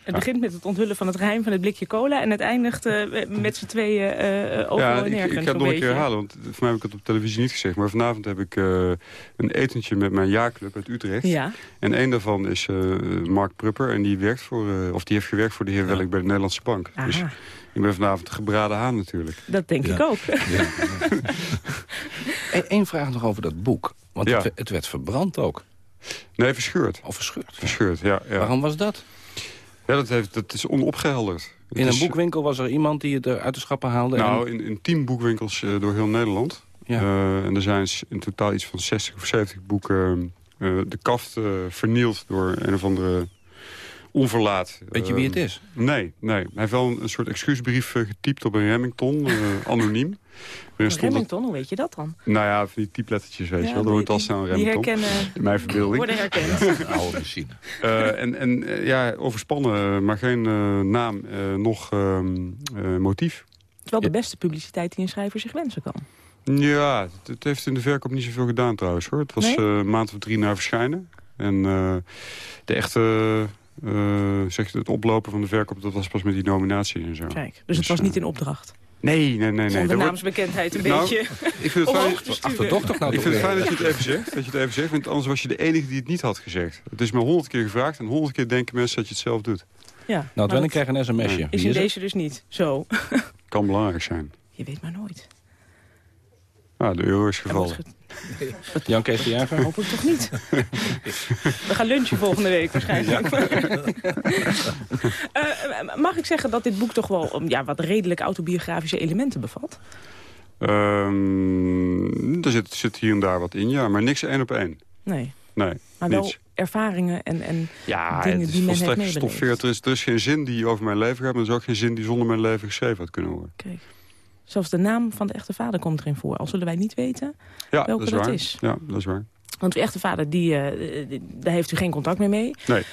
Het begint met het onthullen van het geheim van het blikje cola... en het eindigt eh, met z'n tweeën eh overal Ja, en ik, nergens ik ga het nog een keer herhalen, want voor mij heb ik het op televisie niet gezegd. Maar vanavond heb ik eh, een etentje met mijn jaarclub uit Utrecht. Ja. En een daarvan is eh, Mark Prupper. En die, werkt voor, of die heeft gewerkt voor de heer Welk bij de Nederlandse Bank. Aha. Dus ik ben vanavond de gebraden haan natuurlijk. Dat denk Ja. ik ook. <laughs> Eén vraag nog over dat boek. Want Ja. het, het werd verbrand ook. Nee, verscheurd. Of verscheurd. Verscheurd, ja. ja. Waarom was dat? Ja, dat, heeft, dat is onopgehelderd. Het In een is- boekwinkel was er iemand die het uit de schappen haalde. Nou, en... in, in tien boekwinkels eh, door heel Nederland. Ja. Eh, en er zijn in totaal iets van 60 of 70 boeken... eh, de kaft vernield door een of andere onverlaat. Weet je wie het Eh, is? Nee, nee. Hij heeft wel een, een soort excuusbrief eh, getypt op een Remington, eh, <laughs> anoniem. Remington, hoe weet je dat dan? nou ja, van die typlettertjes, weet Ja, je wel. die- Er wordt al snel een die Remington. herkennen- In mijn verbeelding. Worden herkend. <laughs> Een oude machine. Eh, en en ja, overspannen, maar geen eh, naam, eh, nog ehm, eh, motief. Terwijl de beste publiciteit die een schrijver zich wensen kan. Ja, het, het heeft in de verkoop niet zoveel gedaan trouwens hoor. Het was Nee? eh, een maand of drie na verschijnen. En eh, de echte, zeg je, het oplopen van de verkoop, dat was pas met die nominatie en zo. Kijk, dus het was niet in opdracht. Nee, nee, nee. nee. Om de naamsbekendheid een Nou, beetje ik vind het fijn, sturen. nou ik vind het fijn dat je het even zegt. Dat je het even zegt, want anders was je de enige die het niet had gezegd. Het is me honderd keer gevraagd en honderd keer denken mensen dat je het zelf doet. Ja, Nou, dat krijgt een sms'je. Is in deze dus niet zo. Kan belangrijk zijn. Je weet maar nooit. Nou, de euro is gevallen. <laughs> Jan Kees de Jager? Hoop ik toch niet. <laughs> We gaan lunchen volgende week waarschijnlijk. <laughs> Eh, mag ik zeggen dat dit boek toch wel um, ja, wat redelijk autobiografische elementen bevat? Ehm, er zit, zit hier en daar wat in, ja. Maar niks één op één. Nee. Nee, Maar wel niets. ervaringen en, en Ja, dingen het is die men heeft meebeleefd. gestoffeerd. Er is, er is geen zin die over mijn leven gaat, maar er is ook geen zin die zonder mijn leven geschreven had kunnen worden. Kijk. Zelfs de naam van de echte vader komt erin voor. Al zullen wij niet weten Ja, welke dat is dat is. Ja, dat is waar. Want uw echte vader, die, eh, daar heeft u geen contact meer mee. Nee.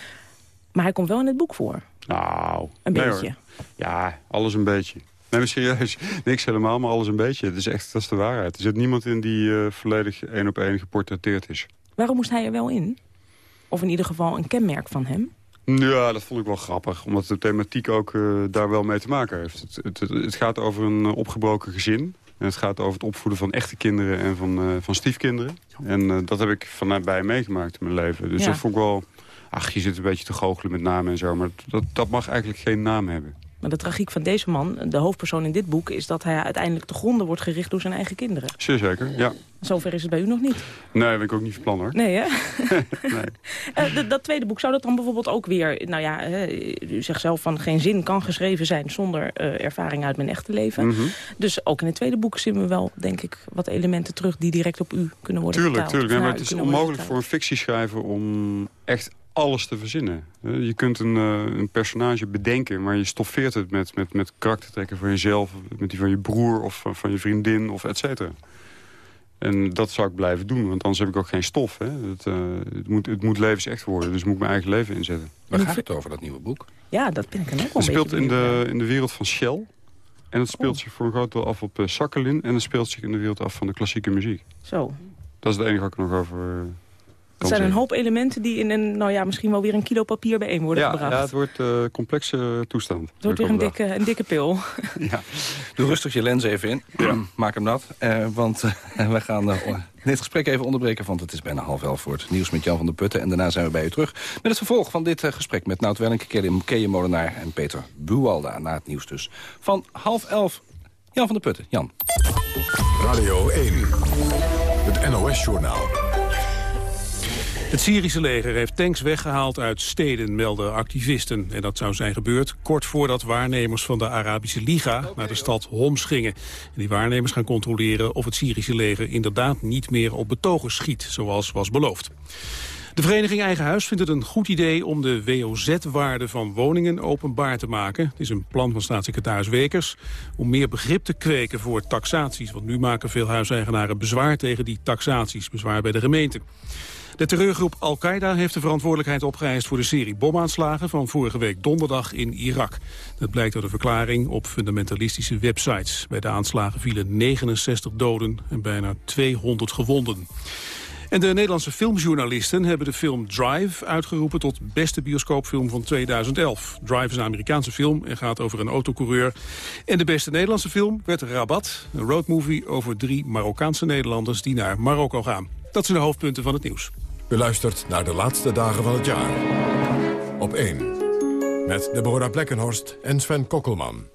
Maar hij komt wel in het boek voor. Nou, Een nee, beetje. hoor. Ja, alles een beetje. Nee, maar serieus. <laughs> Niks helemaal, maar alles een beetje. Het is echt, dat is de waarheid. Er zit niemand in die eh, volledig één op één geportretteerd is. Waarom moest hij er wel in? Of in ieder geval een kenmerk van hem? Ja, dat vond ik wel grappig. Omdat de thematiek ook eh, daar wel mee te maken heeft. Het, het, het, gaat over een eh, opgebroken gezin. En het gaat over het opvoeden van echte kinderen en van, eh, van stiefkinderen. En dat heb ik van nabij meegemaakt in mijn leven. Dus Ja. dat vond ik wel... Ach, je zit een beetje te goochelen met namen en zo. Maar dat, dat mag eigenlijk geen naam hebben. Maar de tragiek van deze man, de hoofdpersoon in dit boek... is dat hij uiteindelijk te gronden wordt gericht door zijn eigen kinderen. Zeer zeker, ja. Zover is het bij u nog niet. Nee, dat heb ik ook niet van plan hoor. Nee, hè? <laughs> nee. <laughs> Eh, dat tweede boek, zou dat dan bijvoorbeeld ook weer... Nou ja, u zegt zelf van geen zin kan geschreven zijn... zonder eh, ervaring uit mijn echte leven. Mhm. Dus ook in het tweede boek zien we wel, denk ik... wat elementen terug die direct op u kunnen worden Tuurlijk, vertaald. tuurlijk. Maar het is onmogelijk voor een fictieschrijver om echt alles te verzinnen. Eh, Je kunt een, eh, een personage bedenken, maar je stoffeert het met, met, met karaktertrekken van jezelf... met die van je broer of van, van je vriendin of et cetera. En dat zou ik blijven doen, want anders heb ik ook geen stof. Hè. Het, eh, het, moet, het moet levensecht worden, dus moet ik mijn eigen leven inzetten. Waar gaat het over, dat nieuwe boek? Ja, dat ben ik dan ook wel Het speelt in de, in de wereld van Shell. En het speelt Oh. zich voor een groot deel af op uh, Sakhalin. En het speelt zich in de wereld af van de klassieke muziek. Zo. Dat is het enige wat ik nog over uh, Het zijn een hoop elementen die in een, nou ja, misschien wel weer een kilo papier bijeen worden ja, gebracht. Ja, het wordt een complexe toestand. Het wordt weer een dikke, een dikke pil. <laughs> ja. Doe rustig je lens even in. <clears throat> Maak hem nat. want <laughs> we gaan dit gesprek even onderbreken, want het is bijna half elf voor het nieuws met Jan van der Putten. En daarna zijn we bij u terug met het vervolg van dit gesprek met Nout Welling, Keeën Molenaar en Peter Buwalda. Na het nieuws dus. Van half elf, Jan van der Putten. Jan. Radio 1, het NOS-journaal. Het Syrische leger heeft tanks weggehaald uit steden, melden activisten. En dat zou zijn gebeurd kort voordat waarnemers van de Arabische Liga naar de stad Homs gingen. En die waarnemers gaan controleren of het Syrische leger inderdaad niet meer op betogers schiet, zoals was beloofd. De vereniging Eigen Huis vindt het een goed idee om de WOZ-waarde van woningen openbaar te maken. Het is een plan van staatssecretaris Wekers om meer begrip te kweken voor taxaties. Want nu maken veel huiseigenaren bezwaar tegen die taxaties, bezwaar bij de gemeente. De terreurgroep Al-Qaeda heeft de verantwoordelijkheid opgeëist voor de serie bomaanslagen van vorige week donderdag in Irak. Dat blijkt uit een verklaring op fundamentalistische websites. Bij de aanslagen vielen 69 doden en bijna 200 gewonden. En de Nederlandse filmjournalisten hebben de film Drive uitgeroepen tot beste bioscoopfilm van 2011. Drive is een Amerikaanse film en gaat over een autocoureur. En de beste Nederlandse film werd Rabat, een roadmovie over drie Marokkaanse Nederlanders die naar Marokko gaan. Dat zijn de hoofdpunten van het nieuws. U luistert naar de laatste dagen van het jaar. Op 1. Met Deborah Plekkenhorst en Sven Kokkelman.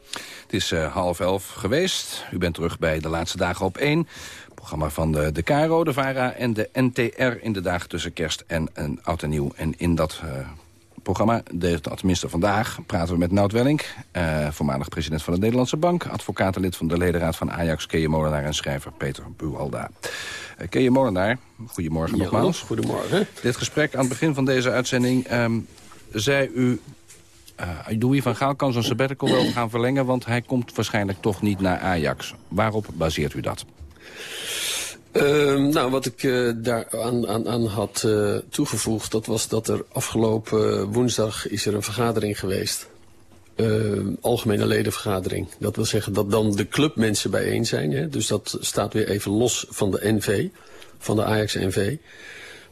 Het is uh, half elf geweest. U bent terug bij de laatste dagen op 1 programma van de, de KRO, de VARA en de NTR... in de dagen tussen kerst en een oud en nieuw. En in dat uh, programma, de, tenminste vandaag, praten we met Nout Welling... Uh, voormalig president van de Nederlandse Bank... advocatenlid van de ledenraad van Ajax, Keeën Molenaar... en schrijver Peter Buwalda. Uh, Keeën Molenaar, goedemorgen ja, nogmaals. Goedemorgen. Dit gesprek aan het begin van deze uitzending... Um, zei u uh, Louis van Gaal kan zijn sabbatical wel gaan verlengen... want hij komt waarschijnlijk toch niet naar Ajax. Waarop baseert u dat? Uh, nou, wat ik uh, daar aan, aan, aan had uh, toegevoegd... dat was dat er afgelopen woensdag is er een vergadering geweest. algemene ledenvergadering. Dat wil zeggen dat dan de clubmensen bijeen zijn. Hè? Dus dat staat weer even los van de NV, van de Ajax-NV.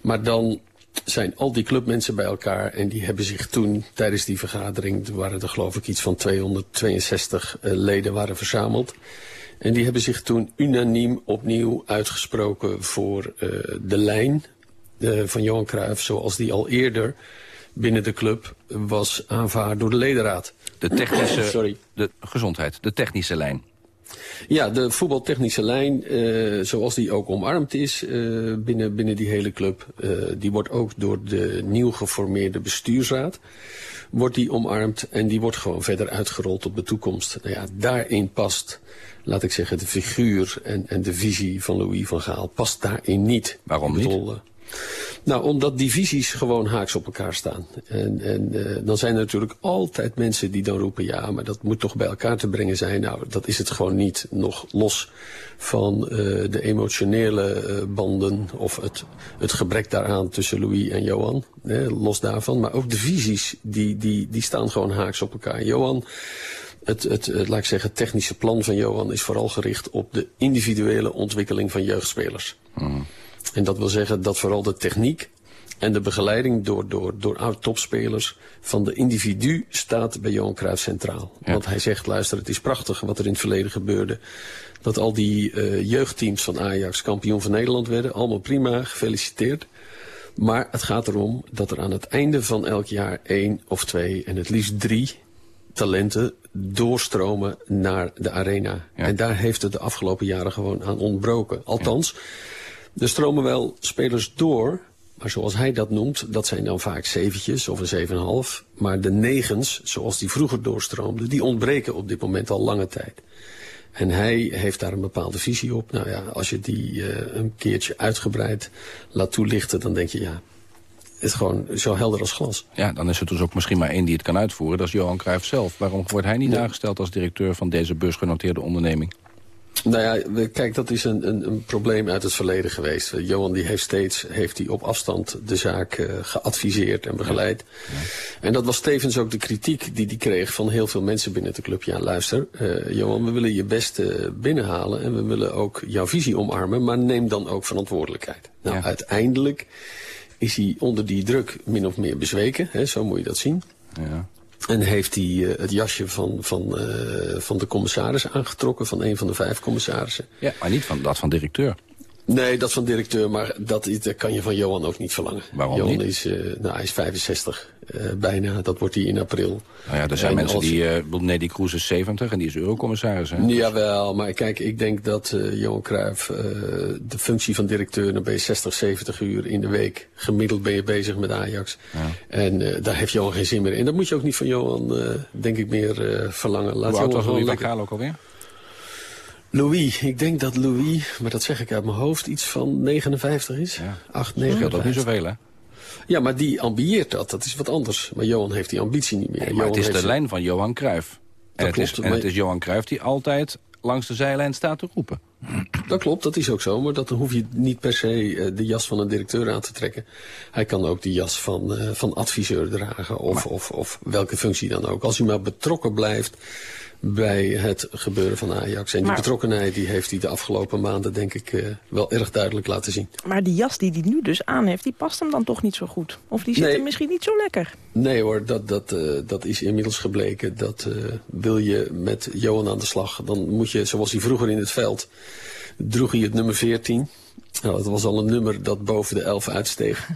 Maar dan zijn al die clubmensen bij elkaar... en die hebben zich toen tijdens die vergadering... er waren er geloof ik iets van 262 leden waren verzameld... En die hebben zich toen unaniem opnieuw uitgesproken voor uh, de lijn uh, van Johan Cruijff... zoals die al eerder binnen de club was aanvaard door de ledenraad. De technische, <coughs> Sorry. De gezondheid, de technische lijn. Ja, de voetbaltechnische lijn, uh, zoals die ook omarmd is uh, binnen, binnen die hele club... Uh, die wordt ook door de nieuw geformeerde bestuursraad wordt die omarmd en die wordt gewoon verder uitgerold op de toekomst. Nou ja, daarin past laat ik zeggen, de figuur en, en de visie van Louis van Gaal past daarin niet. Waarom niet? Bedoel, nou, omdat die visies gewoon haaks op elkaar staan. En, en uh, dan zijn er natuurlijk altijd mensen die dan roepen... ja, maar dat moet toch bij elkaar te brengen zijn. Nou, dat is het gewoon niet. Nog los van uh, de emotionele uh, banden... of het, het gebrek daaraan tussen Louis en Johan. Hè, los daarvan. Maar ook de visies, die, die, die staan gewoon haaks op elkaar. Johan... Het, het, het, laat ik zeggen, technische plan van Johan is vooral gericht op de individuele ontwikkeling van jeugdspelers. Mm. En dat wil zeggen dat vooral de techniek en de begeleiding door, door, door oud-topspelers van de individu staat bij Johan Cruijff centraal. Ja. Want hij zegt, luister, het is prachtig wat er in het verleden gebeurde. Dat al die uh, jeugdteams van Ajax kampioen van Nederland werden. Allemaal prima, gefeliciteerd. Maar het gaat erom dat er aan het einde van elk jaar één of twee en het liefst drie talenten doorstromen naar de arena. Ja. En daar heeft het de afgelopen jaren gewoon aan ontbroken. Althans, ja. er stromen wel spelers door... maar zoals hij dat noemt, dat zijn dan vaak zeventjes of een zeven en half. Maar de negens, zoals die vroeger doorstroomden... die ontbreken op dit moment al lange tijd. En hij heeft daar een bepaalde visie op. Nou ja, als je die uh, een keertje uitgebreid laat toelichten... dan denk je, ja, is gewoon zo helder als glas. Ja, dan is er dus ook misschien maar één die het kan uitvoeren. Dat is Johan Cruijff zelf. Waarom wordt hij niet aangesteld als directeur van deze beursgenoteerde onderneming? Nou ja, kijk, dat is een, een, een, probleem uit het verleden geweest. Johan die heeft steeds heeft die op afstand de zaak uh, geadviseerd en begeleid. Ja. En dat was tevens ook de kritiek die hij kreeg van heel veel mensen binnen de club. Ja, luister, uh, Johan, we willen je best uh, binnenhalen en we willen ook jouw visie omarmen, maar neem dan ook verantwoordelijkheid. Nou, ja. uiteindelijk is hij onder die druk min of meer bezweken, hè, zo moet je dat zien. Ja. En heeft hij uh, het jasje van, van, uh, van de commissaris aangetrokken, van een van de vijf commissarissen. Ja, maar niet van dat van directeur. Nee, dat van directeur, maar dat, dat kan je van Johan ook niet verlangen. Waarom Johan niet? is, uh, nou, hij is 65, uh, bijna. Dat wordt hij in april. Nou ja, er zijn en mensen die... Uh, Neddy Kroes is 70 en die is eurocommissaris, hè? Jawel, maar kijk, ik denk dat Johan Cruijff de functie van directeur... dan ben je 60, 70 uur in de week. Gemiddeld ben je bezig met Ajax. Ja. En daar heeft Johan geen zin meer in. Dat moet je ook niet van Johan, denk ik, meer verlangen. Laat Hoe oud was Louis lekker... ook alweer? Louis, ik denk dat Louis, maar dat zeg ik uit mijn hoofd, iets van 59 is. Ja. 8, 9. Dat niet zoveel, hè? Ja, maar die ambieert dat. Dat is wat anders. Maar Johan heeft die ambitie niet meer. Nee, maar Johan het is de heeft... lijn van Johan Cruijff. En, klopt, het is, en maar... het is Johan Cruijff die altijd langs de zijlijn staat te roepen. Dat klopt, dat is ook zo. Maar dat, dan hoef je niet per se uh, de jas van een directeur aan te trekken. Hij kan ook de jas van, uh, van adviseur dragen. Of, maar... of, of welke functie dan ook. Als hij maar betrokken blijft bij het gebeuren van Ajax. En die Maar- betrokkenheid die heeft hij de afgelopen maanden denk ik eh, wel erg duidelijk laten zien. Maar die jas die hij nu dus aan heeft, die past hem dan toch niet zo goed? Of die zit Nee. hem misschien niet zo lekker? Nee hoor, dat, dat, eh, dat is inmiddels gebleken. Dat eh, wil je met Johan aan de slag, dan moet je, zoals hij vroeger in het veld, droeg hij het nummer 14. Nou, dat was al een nummer dat boven de 11 uitsteeg. <laughs>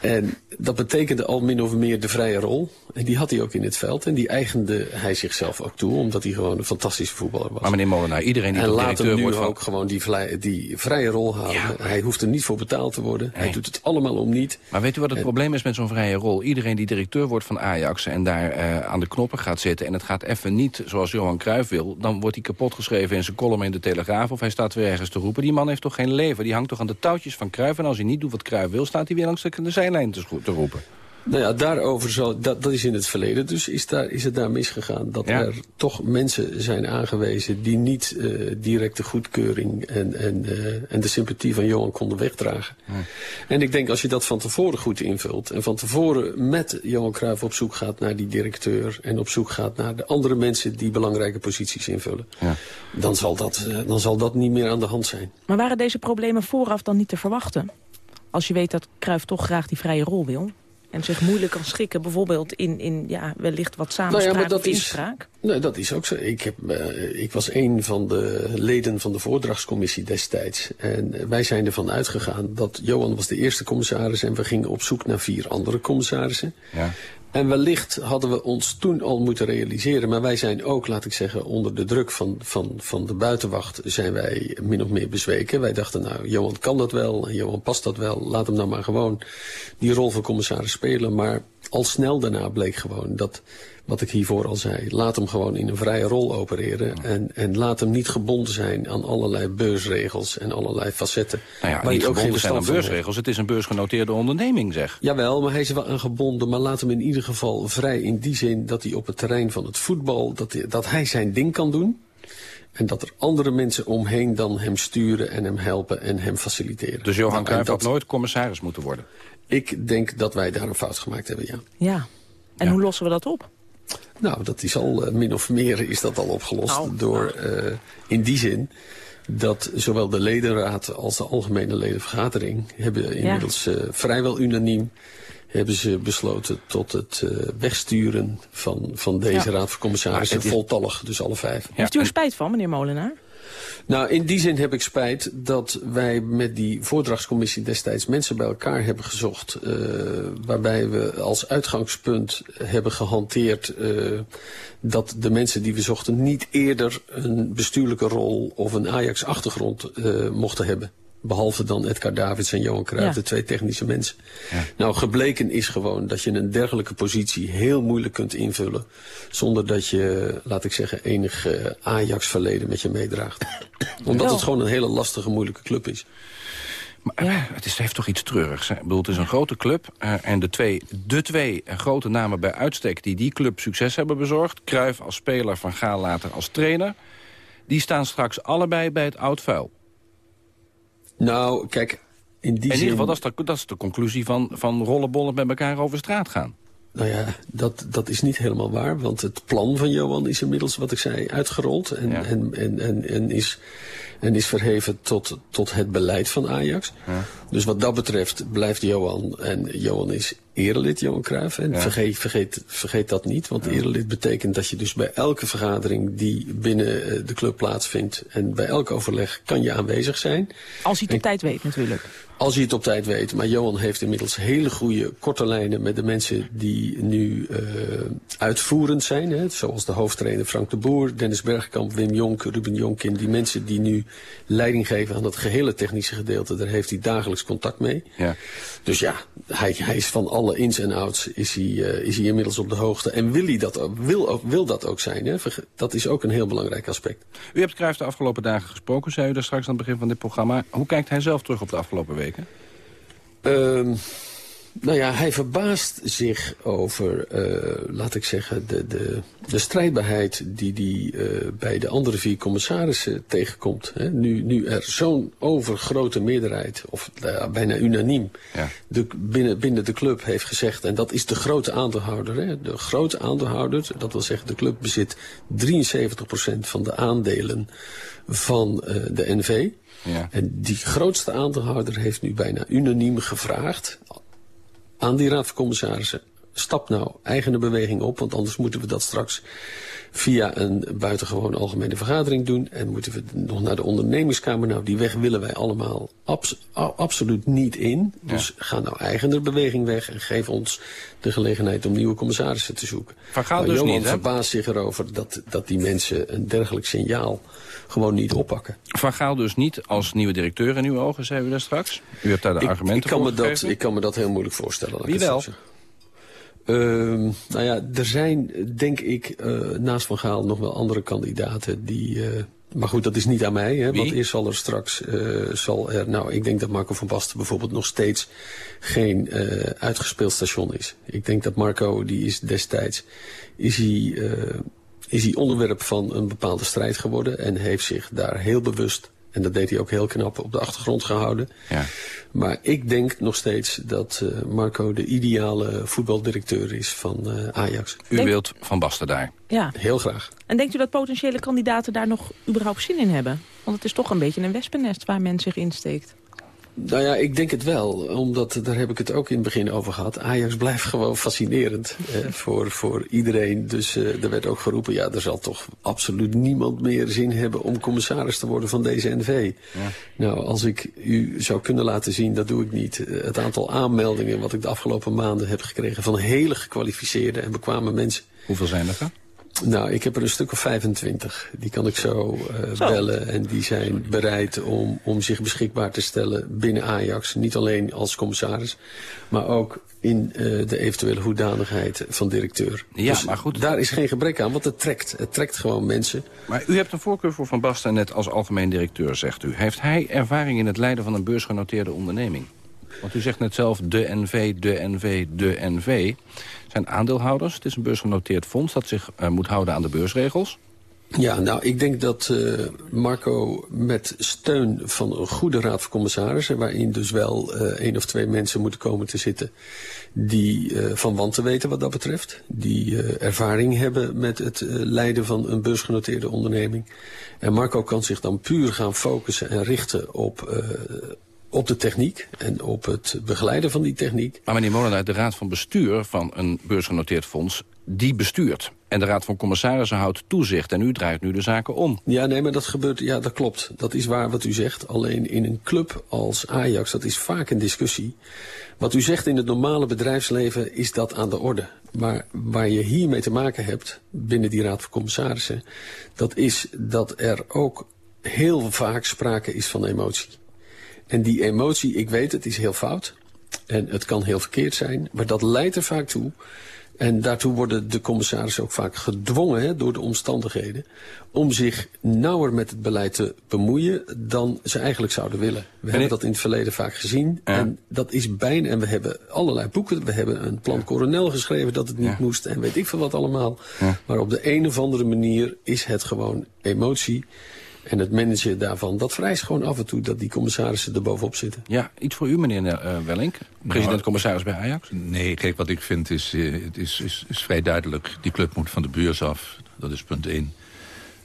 En dat betekende al min of meer de vrije rol. En die had hij ook in het veld. En die eigende hij zichzelf ook toe, omdat hij gewoon een fantastische voetballer was. Maar meneer Molenaar, iedereen die en laat directeur hem nu wordt van... ook gewoon die, die vrije rol houden. Hij hoeft er niet voor betaald te worden. Hij doet het allemaal om niet. Maar weet u wat het En- probleem is met zo'n vrije rol? Iedereen die directeur wordt van Ajax en daar eh, aan de knoppen gaat zitten... en het gaat even niet zoals Johan Cruijff wil... dan wordt hij kapotgeschreven in zijn column in de Telegraaf... of hij staat weer ergens te roepen. Die man heeft toch geen leven? Die hangt toch aan de touwtjes van Cruijff... en als hij niet doet wat Cruijff wil... staat hij weer langs de, de zijlijn te, te roepen. Nou ja, daarover zo, dat, dat is in het verleden. Dus is, daar, is het daar misgegaan. Dat Ja. er toch mensen zijn aangewezen die niet eh, direct de goedkeuring en, en, eh, en de sympathie van Johan konden wegdragen. En ik denk als je dat van tevoren goed invult en van tevoren met Johan Cruijff op zoek gaat naar die directeur en op zoek gaat naar de andere mensen die belangrijke posities invullen, dan, zal dat, eh, dan zal dat niet meer aan de hand zijn. Maar waren deze problemen vooraf dan niet te verwachten? Als je weet dat Cruijff toch graag die vrije rol wil... en zich moeilijk kan schikken, bijvoorbeeld in, in ja, wellicht wat samenspraak Nou maar dat of is- inspraak? Nee, dat is ook zo. Ik, heb, eh, ik was een van de leden van de voordrachtscommissie destijds. En wij zijn ervan uitgegaan dat Johan was de eerste commissaris... en we gingen op zoek naar vier andere commissarissen. Ja. En wellicht hadden we ons toen al moeten realiseren... maar wij zijn ook, laat ik zeggen, onder de druk van, van, van de buitenwacht... zijn wij min of meer bezweken. Wij dachten, nou, Johan kan dat wel Johan past dat wel. Laat hem nou maar gewoon die rol van commissaris spelen. Maar al snel daarna bleek gewoon dat, wat ik hiervoor al zei... laat hem gewoon in een vrije rol opereren... En, en laat hem niet gebonden zijn aan allerlei beursregels en allerlei facetten... Nou ja, waar niet hij ook geen gebonden zijn aan beursregels. Het is een beursgenoteerde onderneming, zeg. Jawel, maar hij is er wel aan gebonden. Maar laat hem in ieder geval vrij in die zin dat hij op het terrein van het voetbal... dat hij, dat hij zijn ding kan doen. En dat er andere mensen omheen dan hem sturen en hem helpen en hem faciliteren. Dus Johan Nou, Cruijff had dat- nooit commissaris moeten worden. Ik denk dat wij daar een fout gemaakt hebben, ja. Ja. En hoe lossen we dat op? Nou, dat is al, eh, min of meer is dat al opgelost Nou. door, eh, in die zin dat zowel de ledenraad als de algemene ledenvergadering hebben inmiddels eh, vrijwel unaniem hebben ze besloten tot het eh, wegsturen van, van deze Ja. raad van commissarissen, voltallig, dus alle vijf. Heeft u er spijt van, meneer Molenaar? Nou, in die zin heb ik spijt dat wij met die voordrachtscommissie destijds mensen bij elkaar hebben gezocht. eh, waarbij we als uitgangspunt hebben gehanteerd eh, dat de mensen die we zochten niet eerder een bestuurlijke rol of een Ajax-achtergrond eh, mochten hebben. Behalve dan Edgar Davids en Johan Cruijff, Ja. de twee technische mensen. Nou, gebleken is gewoon dat je een dergelijke positie heel moeilijk kunt invullen. Zonder dat je, laat ik zeggen, enig eh, Ajax-verleden met je meedraagt. <coughs> Omdat het gewoon een hele lastige, moeilijke club is. Maar het is, heeft toch iets treurigs. Hè? Ik bedoel, het is een grote club. eh, en de twee, de twee eh, grote namen bij uitstek die die club succes hebben bezorgd... Cruijff als speler, Van Gaal later als trainer... die staan straks allebei bij het oud vuil. Nou, kijk, in die in zin... ieder geval, dat is de, dat is de conclusie van, van rollenbollen met elkaar over straat gaan. Nou ja, dat, dat is niet helemaal waar. Want het plan van Johan is inmiddels, wat ik zei, uitgerold. En, en, en, en, en, is, en is verheven tot, tot het beleid van Ajax. Ja. Dus wat dat betreft blijft Johan... En Johan is erelid, Johan Cruijff. En Ja. vergeet, vergeet, vergeet dat niet. Want erelid betekent dat je dus bij elke vergadering... die binnen eh, de club plaatsvindt... en bij elk overleg kan je aanwezig zijn. Als hij het op tijd weet natuurlijk. Als je het op tijd weet. Maar Johan heeft inmiddels hele goede korte lijnen met de mensen die nu eh, uitvoerend zijn. Hè, zoals de hoofdtrainer Frank de Boer, Dennis Bergkamp, Wim Jonk, Ruben Jonkin. Die mensen die nu leiding geven aan dat gehele technische gedeelte. Daar heeft hij dagelijks contact mee. Ja. Dus ja, hij, hij is van alle ins en outs is hij, eh, is hij inmiddels op de hoogte. En wil, hij dat, ook, wil, ook, wil dat ook zijn. Hè? Dat is ook een heel belangrijk aspect. U hebt Cruijff de afgelopen dagen gesproken, zei u daar straks aan het begin van dit programma. Hoe kijkt hij zelf terug op de afgelopen weken? Ehm, nou ja, hij verbaast zich over, eh, laat ik zeggen, de, de, de strijdbaarheid die hij eh, bij de andere vier commissarissen tegenkomt. Hè. Nu, nu er zo'n overgrote meerderheid, of eh, bijna unaniem, de, binnen, binnen de club heeft gezegd, en dat is de grote aandeelhouder. Hè. De grote aandeelhouder, dat wil zeggen de club bezit 73% van de aandelen van eh, de NV. Ja. En die grootste aandeelhouder heeft nu bijna unaniem gevraagd aan die raad van commissarissen. Stap nou eigene beweging op, want anders moeten we dat straks via een buitengewoon algemene vergadering doen. En moeten we nog naar de ondernemingskamer. Nou, die weg willen wij allemaal abs- absoluut niet in. Dus ga nou eigener beweging weg en geef ons de gelegenheid om nieuwe commissarissen te zoeken. Van Gaal Nou, dus Johan niet, hè? verbaast zich erover dat, dat die mensen een dergelijk signaal gewoon niet oppakken. Van Gaal dus niet als nieuwe directeur in uw ogen, zei u daar straks. U hebt daar de Ik- argumenten ik kan voor me dat. Ik kan me dat heel moeilijk voorstellen. Wie wel? Ehm, nou ja, er zijn, denk ik, eh, naast Van Gaal nog wel andere kandidaten die... eh, maar goed, dat is niet aan mij. Hè, want eerst zal er straks, eh, zal er, nou, ik denk dat Marco van Basten bijvoorbeeld nog steeds geen uitgespeeld station is. Ik denk dat Marco, die is destijds, is hij, is hij onderwerp van een bepaalde strijd geworden en heeft zich daar heel bewust, en dat deed hij ook heel knap, op de achtergrond gehouden. Ja. Maar ik denk nog steeds dat eh, Marco de ideale voetbaldirecteur is van eh, Ajax. U wilt Van Basten daar. Ja. Heel graag. En denkt u dat potentiële kandidaten daar nog überhaupt zin in hebben? Want het is toch een beetje een wespennest waar men zich insteekt. Nou ja, ik denk het wel. Omdat, daar heb ik het ook in het begin over gehad. Ajax blijft gewoon fascinerend eh, voor, voor iedereen. Dus eh, er werd ook geroepen, ja, er zal toch absoluut niemand meer zin hebben om commissaris te worden van deze NV. Nou, als ik u zou kunnen laten zien, dat doe ik niet. eh, Het aantal aanmeldingen wat ik de afgelopen maanden heb gekregen van hele gekwalificeerde en bekwame mensen. Hoeveel zijn er? Nou, ik heb er een stuk of 25. Die kan ik zo, eh, Zo. bellen. En die zijn bereid om, om zich beschikbaar te stellen binnen Ajax. Niet alleen als commissaris, maar ook in eh, de eventuele hoedanigheid van directeur. Ja, Dus maar goed. Daar is geen gebrek aan, want het trekt. Het trekt gewoon mensen. Maar u hebt een voorkeur voor Van Basten net als algemeen directeur, zegt u. Heeft hij ervaring in het leiden van een beursgenoteerde onderneming? Want u zegt net zelf de NV, de NV, de NV. Zijn aandeelhouders. Het is een beursgenoteerd fonds dat zich eh, moet houden aan de beursregels. Ja, nou, ik denk dat eh, Marco met steun van een goede raad van commissarissen... waarin dus wel eh één of twee mensen moeten komen te zitten... die eh, van wanten weten wat dat betreft. Die ervaring hebben met het leiden van een beursgenoteerde onderneming. En Marco kan zich dan puur gaan focussen en richten op... op de techniek en op het begeleiden van die techniek. Maar meneer Molenaar, de raad van bestuur van een beursgenoteerd fonds... die bestuurt. En de raad van commissarissen houdt toezicht. En u draait nu de zaken om. Ja, nee, maar dat gebeurt, ja, dat klopt. Dat is waar wat u zegt. Alleen in een club als Ajax, dat is vaak een discussie. Wat u zegt in het normale bedrijfsleven is dat aan de orde. Maar waar je hiermee te maken hebt, binnen die raad van commissarissen... dat is dat er ook heel vaak sprake is van emotie. En die emotie, ik weet het, is heel fout. En het kan heel verkeerd zijn. Maar dat leidt er vaak toe. En daartoe worden de commissarissen ook vaak gedwongen hè, door de omstandigheden... om zich nauwer met het beleid te bemoeien dan ze eigenlijk zouden willen. We hebben dat in het verleden vaak gezien. En dat is bijna... En we hebben allerlei boeken. We hebben een plan Coronel geschreven dat het niet moest. En weet ik veel wat allemaal. Maar op de een of andere manier is het gewoon emotie... En het managen daarvan, dat vereist gewoon af en toe dat die commissarissen er bovenop zitten. Ja, iets voor u, meneer uh, Wellink, president-commissaris bij Ajax? Nee, kijk, wat ik vind is, uh, het is, is, is vrij duidelijk. Die club moet van de beurs af, dat is punt één.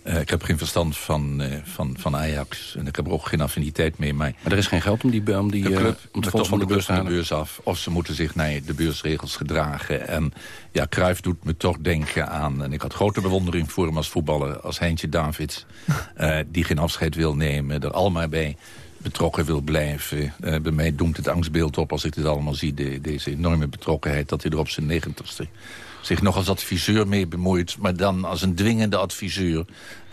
Uh, ik heb geen verstand van, uh, van, van Ajax. En ik heb er ook geen affiniteit mee. Maar, maar er is geen geld om die, om die de club, uh, om het fonds van de beurs, van de beurs af. Of ze moeten zich naar de beursregels gedragen. En ja, Cruijff doet me toch denken aan... en ik had grote bewondering voor hem als voetballer... als Heintje Davids, <laughs> die geen afscheid wil nemen. Er allemaal bij betrokken wil blijven. bij mij doemt het angstbeeld op als ik dit allemaal zie. De, deze enorme betrokkenheid dat hij er op zijn negentigste zich nog als adviseur mee bemoeit... maar dan als een dwingende adviseur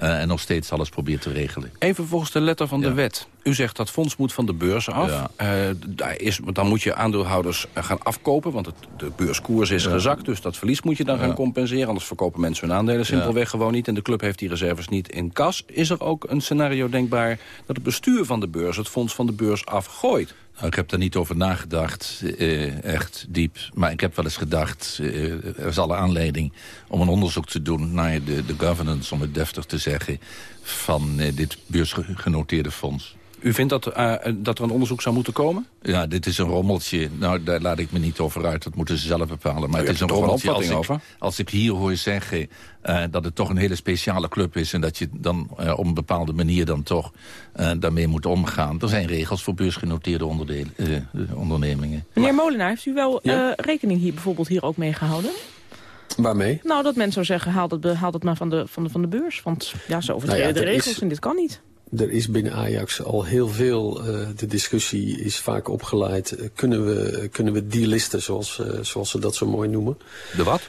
uh, en nog steeds alles probeert te regelen. Even volgens de letter van ja. de wet. U zegt dat fonds moet van de beurs af. Ja. Uh, daar is, dan moet je aandeelhouders gaan afkopen, want het, de beurskoers is ja. gezakt. Dus dat verlies moet je dan gaan compenseren. Anders verkopen mensen hun aandelen simpelweg gewoon niet. En de club heeft die reserves niet in kas. Is er ook een scenario denkbaar dat het bestuur van de beurs... het fonds van de beurs afgooit? Nou, ik heb daar niet over nagedacht, eh, echt diep. Maar ik heb wel eens gedacht, eh, er is alle aanleiding om een onderzoek te doen... naar de, de governance, om het deftig te zeggen, van eh, dit beursgenoteerde fonds. U vindt dat, uh, dat er een onderzoek zou moeten komen? Ja, dit is een rommeltje. Nou, daar laat ik me niet over uit. Dat moeten ze zelf bepalen. Maar het is een rommeltje als ik, over. als ik hier hoor zeggen uh, dat het toch een hele speciale club is... en dat je dan uh, op een bepaalde manier dan toch daarmee moet omgaan. Er zijn regels voor beursgenoteerde ondernemingen. Meneer Molenaar, heeft u wel ja? rekening hier bijvoorbeeld hier ook mee gehouden? Waarmee? Nou, dat men zou zeggen, haal het, haal het maar van de, van, de, van de beurs. Want ja, ze overtreden nou ja, de regels is... en dit kan niet er is binnen Ajax al heel veel, uh, de discussie is vaak opgeleid. Uh, kunnen, we, kunnen we delisten, zoals, uh, zoals ze dat zo mooi noemen. De wat?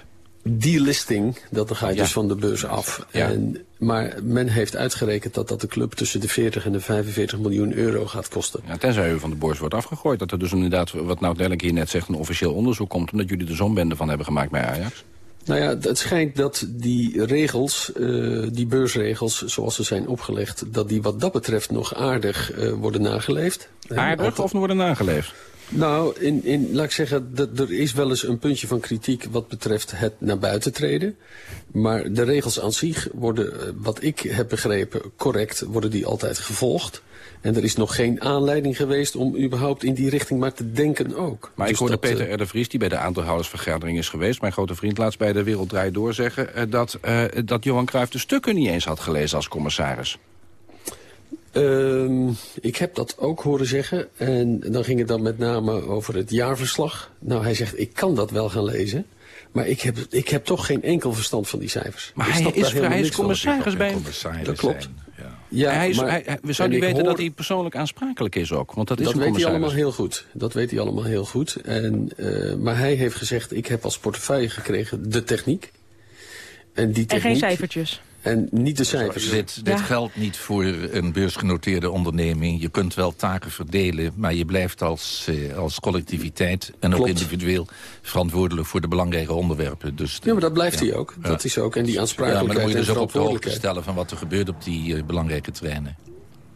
Delisting, dat gaat ja. dus van de beurs af. Ja. En, maar men heeft uitgerekend dat dat de club tussen de 40 en de 45 miljoen euro gaat kosten. Ja, tenzij u van de beurs wordt afgegooid. Dat er dus inderdaad, wat nou Delk hier net zegt, een officieel onderzoek komt. Omdat jullie er zo'n bende van hebben gemaakt bij Ajax. Nou ja, het schijnt dat die regels, uh, die beursregels zoals ze zijn opgelegd... dat die wat dat betreft nog aardig uh, worden nageleefd. Aardig of worden nageleefd? Nou, in, in, laat ik zeggen, dat er is wel eens een puntje van kritiek wat betreft het naar buiten treden. Maar de regels aan zich worden, wat ik heb begrepen, correct, worden die altijd gevolgd. En er is nog geen aanleiding geweest om überhaupt in die richting maar te denken ook. Maar dus ik hoorde dat, Peter R. de Vries, die bij de aandeelhoudersvergadering is geweest... mijn grote vriend laatst bij de Wereld Draait Door zeggen... Uh, dat, uh, dat Johan Cruijff de stukken niet eens had gelezen als commissaris. Um, ik heb dat ook horen zeggen. En dan ging het dan met name over het jaarverslag. Nou, hij zegt, ik kan dat wel gaan lezen. Maar ik heb, ik heb toch geen enkel verstand van die cijfers. Maar hij is, is commissaris bij Dat klopt. Ja, hij is, maar, hij, we zouden weten hoor, dat hij persoonlijk aansprakelijk is ook. Want dat is dat een weet hij allemaal heel goed. Dat weet hij allemaal heel goed. En, uh, maar hij heeft gezegd, ik heb als portefeuille gekregen de techniek. En, die techniek, en geen cijfertjes. En niet de cijfers. Dit, dit ja. geldt niet voor een beursgenoteerde onderneming. Je kunt wel taken verdelen, maar je blijft als, eh, als collectiviteit... en Klopt. ook individueel verantwoordelijk voor de belangrijke onderwerpen. Dus de, ja, maar dat blijft ja. hij ook. Dat ja. is ook. En die aansprakelijkheid ja, maar dan moet je dus ook op de hoogte stellen van wat er gebeurt op die uh, belangrijke terreinen.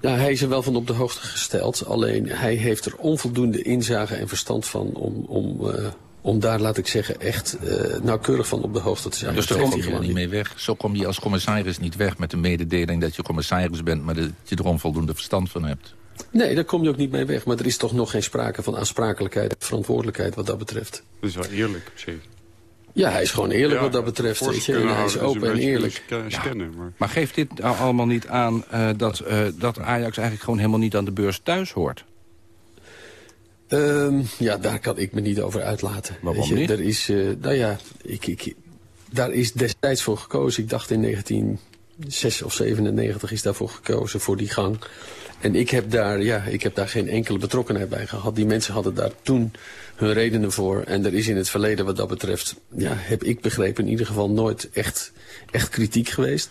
Ja, hij is er wel van op de hoogte gesteld. Alleen hij heeft er onvoldoende inzage en verstand van om... om uh, om daar, laat ik zeggen, echt uh, nauwkeurig van op de hoogte te zijn. Ja, dus daar kom je gewoon niet mee weg. Zo kom je als commissaris niet weg met de mededeling dat je commissaris bent... maar dat je er onvoldoende verstand van hebt. Nee, daar kom je ook niet mee weg. Maar er is toch nog geen sprake van aansprakelijkheid en verantwoordelijkheid wat dat betreft. Dat is wel eerlijk op zich. Ja, hij is gewoon eerlijk ja, wat dat betreft. Weet je, en hij is open en eerlijk. Scannen, maar. Ja. maar geeft dit allemaal niet aan uh, dat, uh, dat Ajax eigenlijk gewoon helemaal niet aan de beurs thuis hoort? Um, ja, daar kan ik me niet over uitlaten. Waarom Weet je, niet? Er is, uh, nou ja, ik, ik, daar is destijds voor gekozen. Ik dacht in 1906 of 97 is daarvoor gekozen, voor die gang. En ik heb, daar, ja, ik heb daar geen enkele betrokkenheid bij gehad. Die mensen hadden daar toen hun redenen voor. En er is in het verleden wat dat betreft, ja, heb ik begrepen, in ieder geval nooit echt, echt kritiek geweest.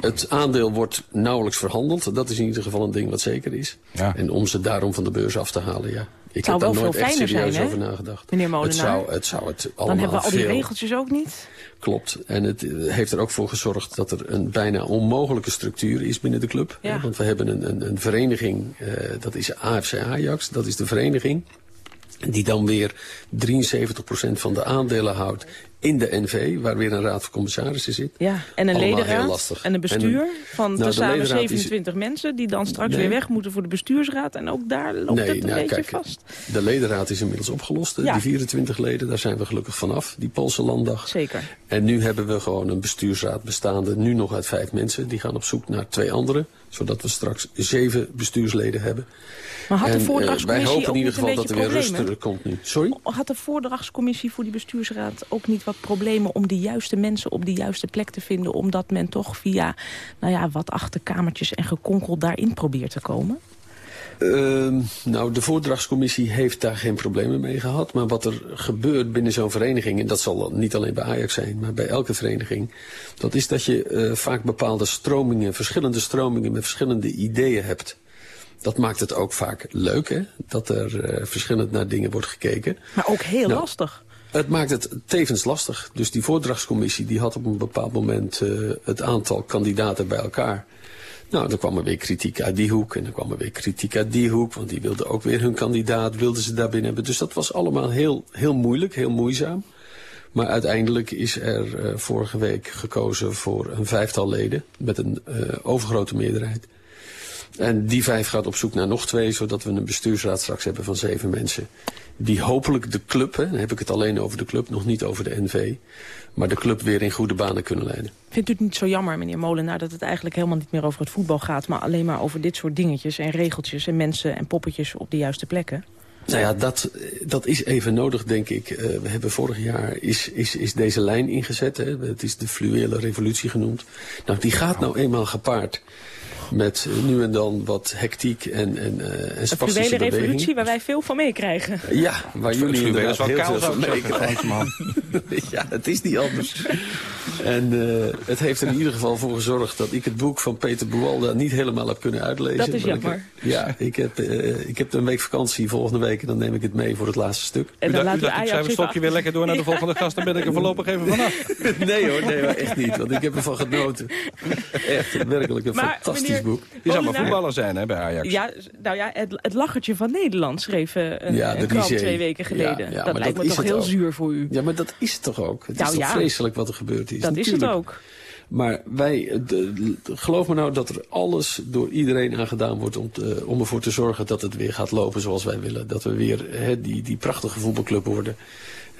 Het aandeel wordt nauwelijks verhandeld. Dat is in ieder geval een ding wat zeker is. Ja. En om ze daarom van de beurs af te halen, ja. Ik zou heb daar wel nooit veel echt serieus zijn, over nagedacht. Meneer Molenaar. Het zou het, zou het allemaal Dan hebben we al die veel... regeltjes ook niet. Klopt. En het heeft er ook voor gezorgd dat er een bijna onmogelijke structuur is binnen de club. Ja. Want we hebben een, een, een vereniging, uh, dat is AFC Ajax, dat is de vereniging. Die dan weer 73% van de aandelen houdt in de NV, waar weer een raad van commissarissen zit. Ja, en een Allemaal ledenraad en een bestuur En- van Nou, tezamen ledenraad is- 27 mensen... die dan straks Nee. weer weg moeten voor de bestuursraad. En ook daar loopt het een nou, beetje kijk, vast. De ledenraad is inmiddels opgelost. Ja. Die 24 leden, daar zijn we gelukkig vanaf. Die Poolse landdag. Zeker. En nu hebben we gewoon een bestuursraad bestaande nu nog uit vijf mensen. Die gaan op zoek naar twee anderen. Zodat we straks zeven bestuursleden hebben. Maar had de eh, voordrachtscommissie wij hopen in ieder geval dat er weer problemen? rust er komt nu. Sorry? Had de voordrachtscommissie voor die bestuursraad ook niet wat problemen... om de juiste mensen op de juiste plek te vinden... omdat men toch via nou ja, wat achterkamertjes en gekonkel daarin probeert te komen? Ehm, nou, de voordrachtscommissie heeft daar geen problemen mee gehad. Maar wat er gebeurt binnen zo'n vereniging... en dat zal niet alleen bij Ajax zijn, maar bij elke vereniging... dat is dat je eh, vaak bepaalde stromingen, verschillende stromingen... met verschillende ideeën hebt. Dat maakt het ook vaak leuk, hè? Dat er eh, verschillend naar dingen wordt gekeken. Maar ook heel Nou, lastig. Het maakt het tevens lastig. Dus die voordrachtscommissie die had op een bepaald moment eh, het aantal kandidaten bij elkaar. Nou, dan kwam er weer kritiek uit die hoek en dan kwam er weer kritiek uit die hoek. Want die wilden ook weer hun kandidaat, wilden ze daarbinnen hebben. Dus dat was allemaal heel, heel moeilijk, heel moeizaam. Maar uiteindelijk is er eh, vorige week gekozen voor een vijftal leden met een overgrote meerderheid. En die vijf gaat op zoek naar nog twee, zodat we een bestuursraad straks hebben van zeven mensen. Die hopelijk de club, hè, dan heb ik het alleen over de club, nog niet over de NV, maar de club weer in goede banen kunnen leiden. Vindt u het niet zo jammer, meneer Molenaar, dat het eigenlijk helemaal niet meer over het voetbal gaat... maar alleen maar over dit soort dingetjes en regeltjes en mensen en poppetjes op de juiste plekken? Nou ja, dat, dat is even nodig, denk ik. Eh, we hebben vorig jaar is, is, is deze lijn ingezet. Hè. Het is de fluwele revolutie genoemd. Nou, die gaat nou eenmaal gepaard met nu en dan wat hectiek en, en, eh en Een spastische fluwele beweging. revolutie waar wij veel van meekrijgen. Ja, waar jullie inderdaad is wel heel kaal, veel van meekrijgen. <laughs> ja, het is niet anders. En eh, het heeft er in ieder geval voor gezorgd dat ik het boek van Peter Buwalda niet helemaal heb kunnen uitlezen. Dat is Maar ik- jammer. ja, ik heb, eh, ik heb een week vakantie volgende week en dan neem ik het mee voor het laatste stuk. En dan u laat dacht, u ik schrijf een even stokje weer lekker door naar de volgende gast. Dan ben ik er voorlopig even vanaf. <laughs> Nee hoor, nee hoor, echt niet. Want ik heb ervan genoten. Echt, werkelijk een Maar, fantastisch boek. Je zou maar voetballer zijn hè, bij Ajax. Ja, nou ja, het, het lachertje van Nederland schreef eh, een, Ja, een krant twee weken geleden. Ja, dat lijkt dat me toch heel ook. zuur voor u. Ja, maar dat is het toch ook? Het Nou is toch ja. vreselijk wat er gebeurd is? Dat is het ook. Maar wij, de, geloof me nou dat er alles door iedereen aan gedaan wordt om, te- om ervoor te zorgen dat het weer gaat lopen zoals wij willen. Dat we weer die, die prachtige voetbalclub worden.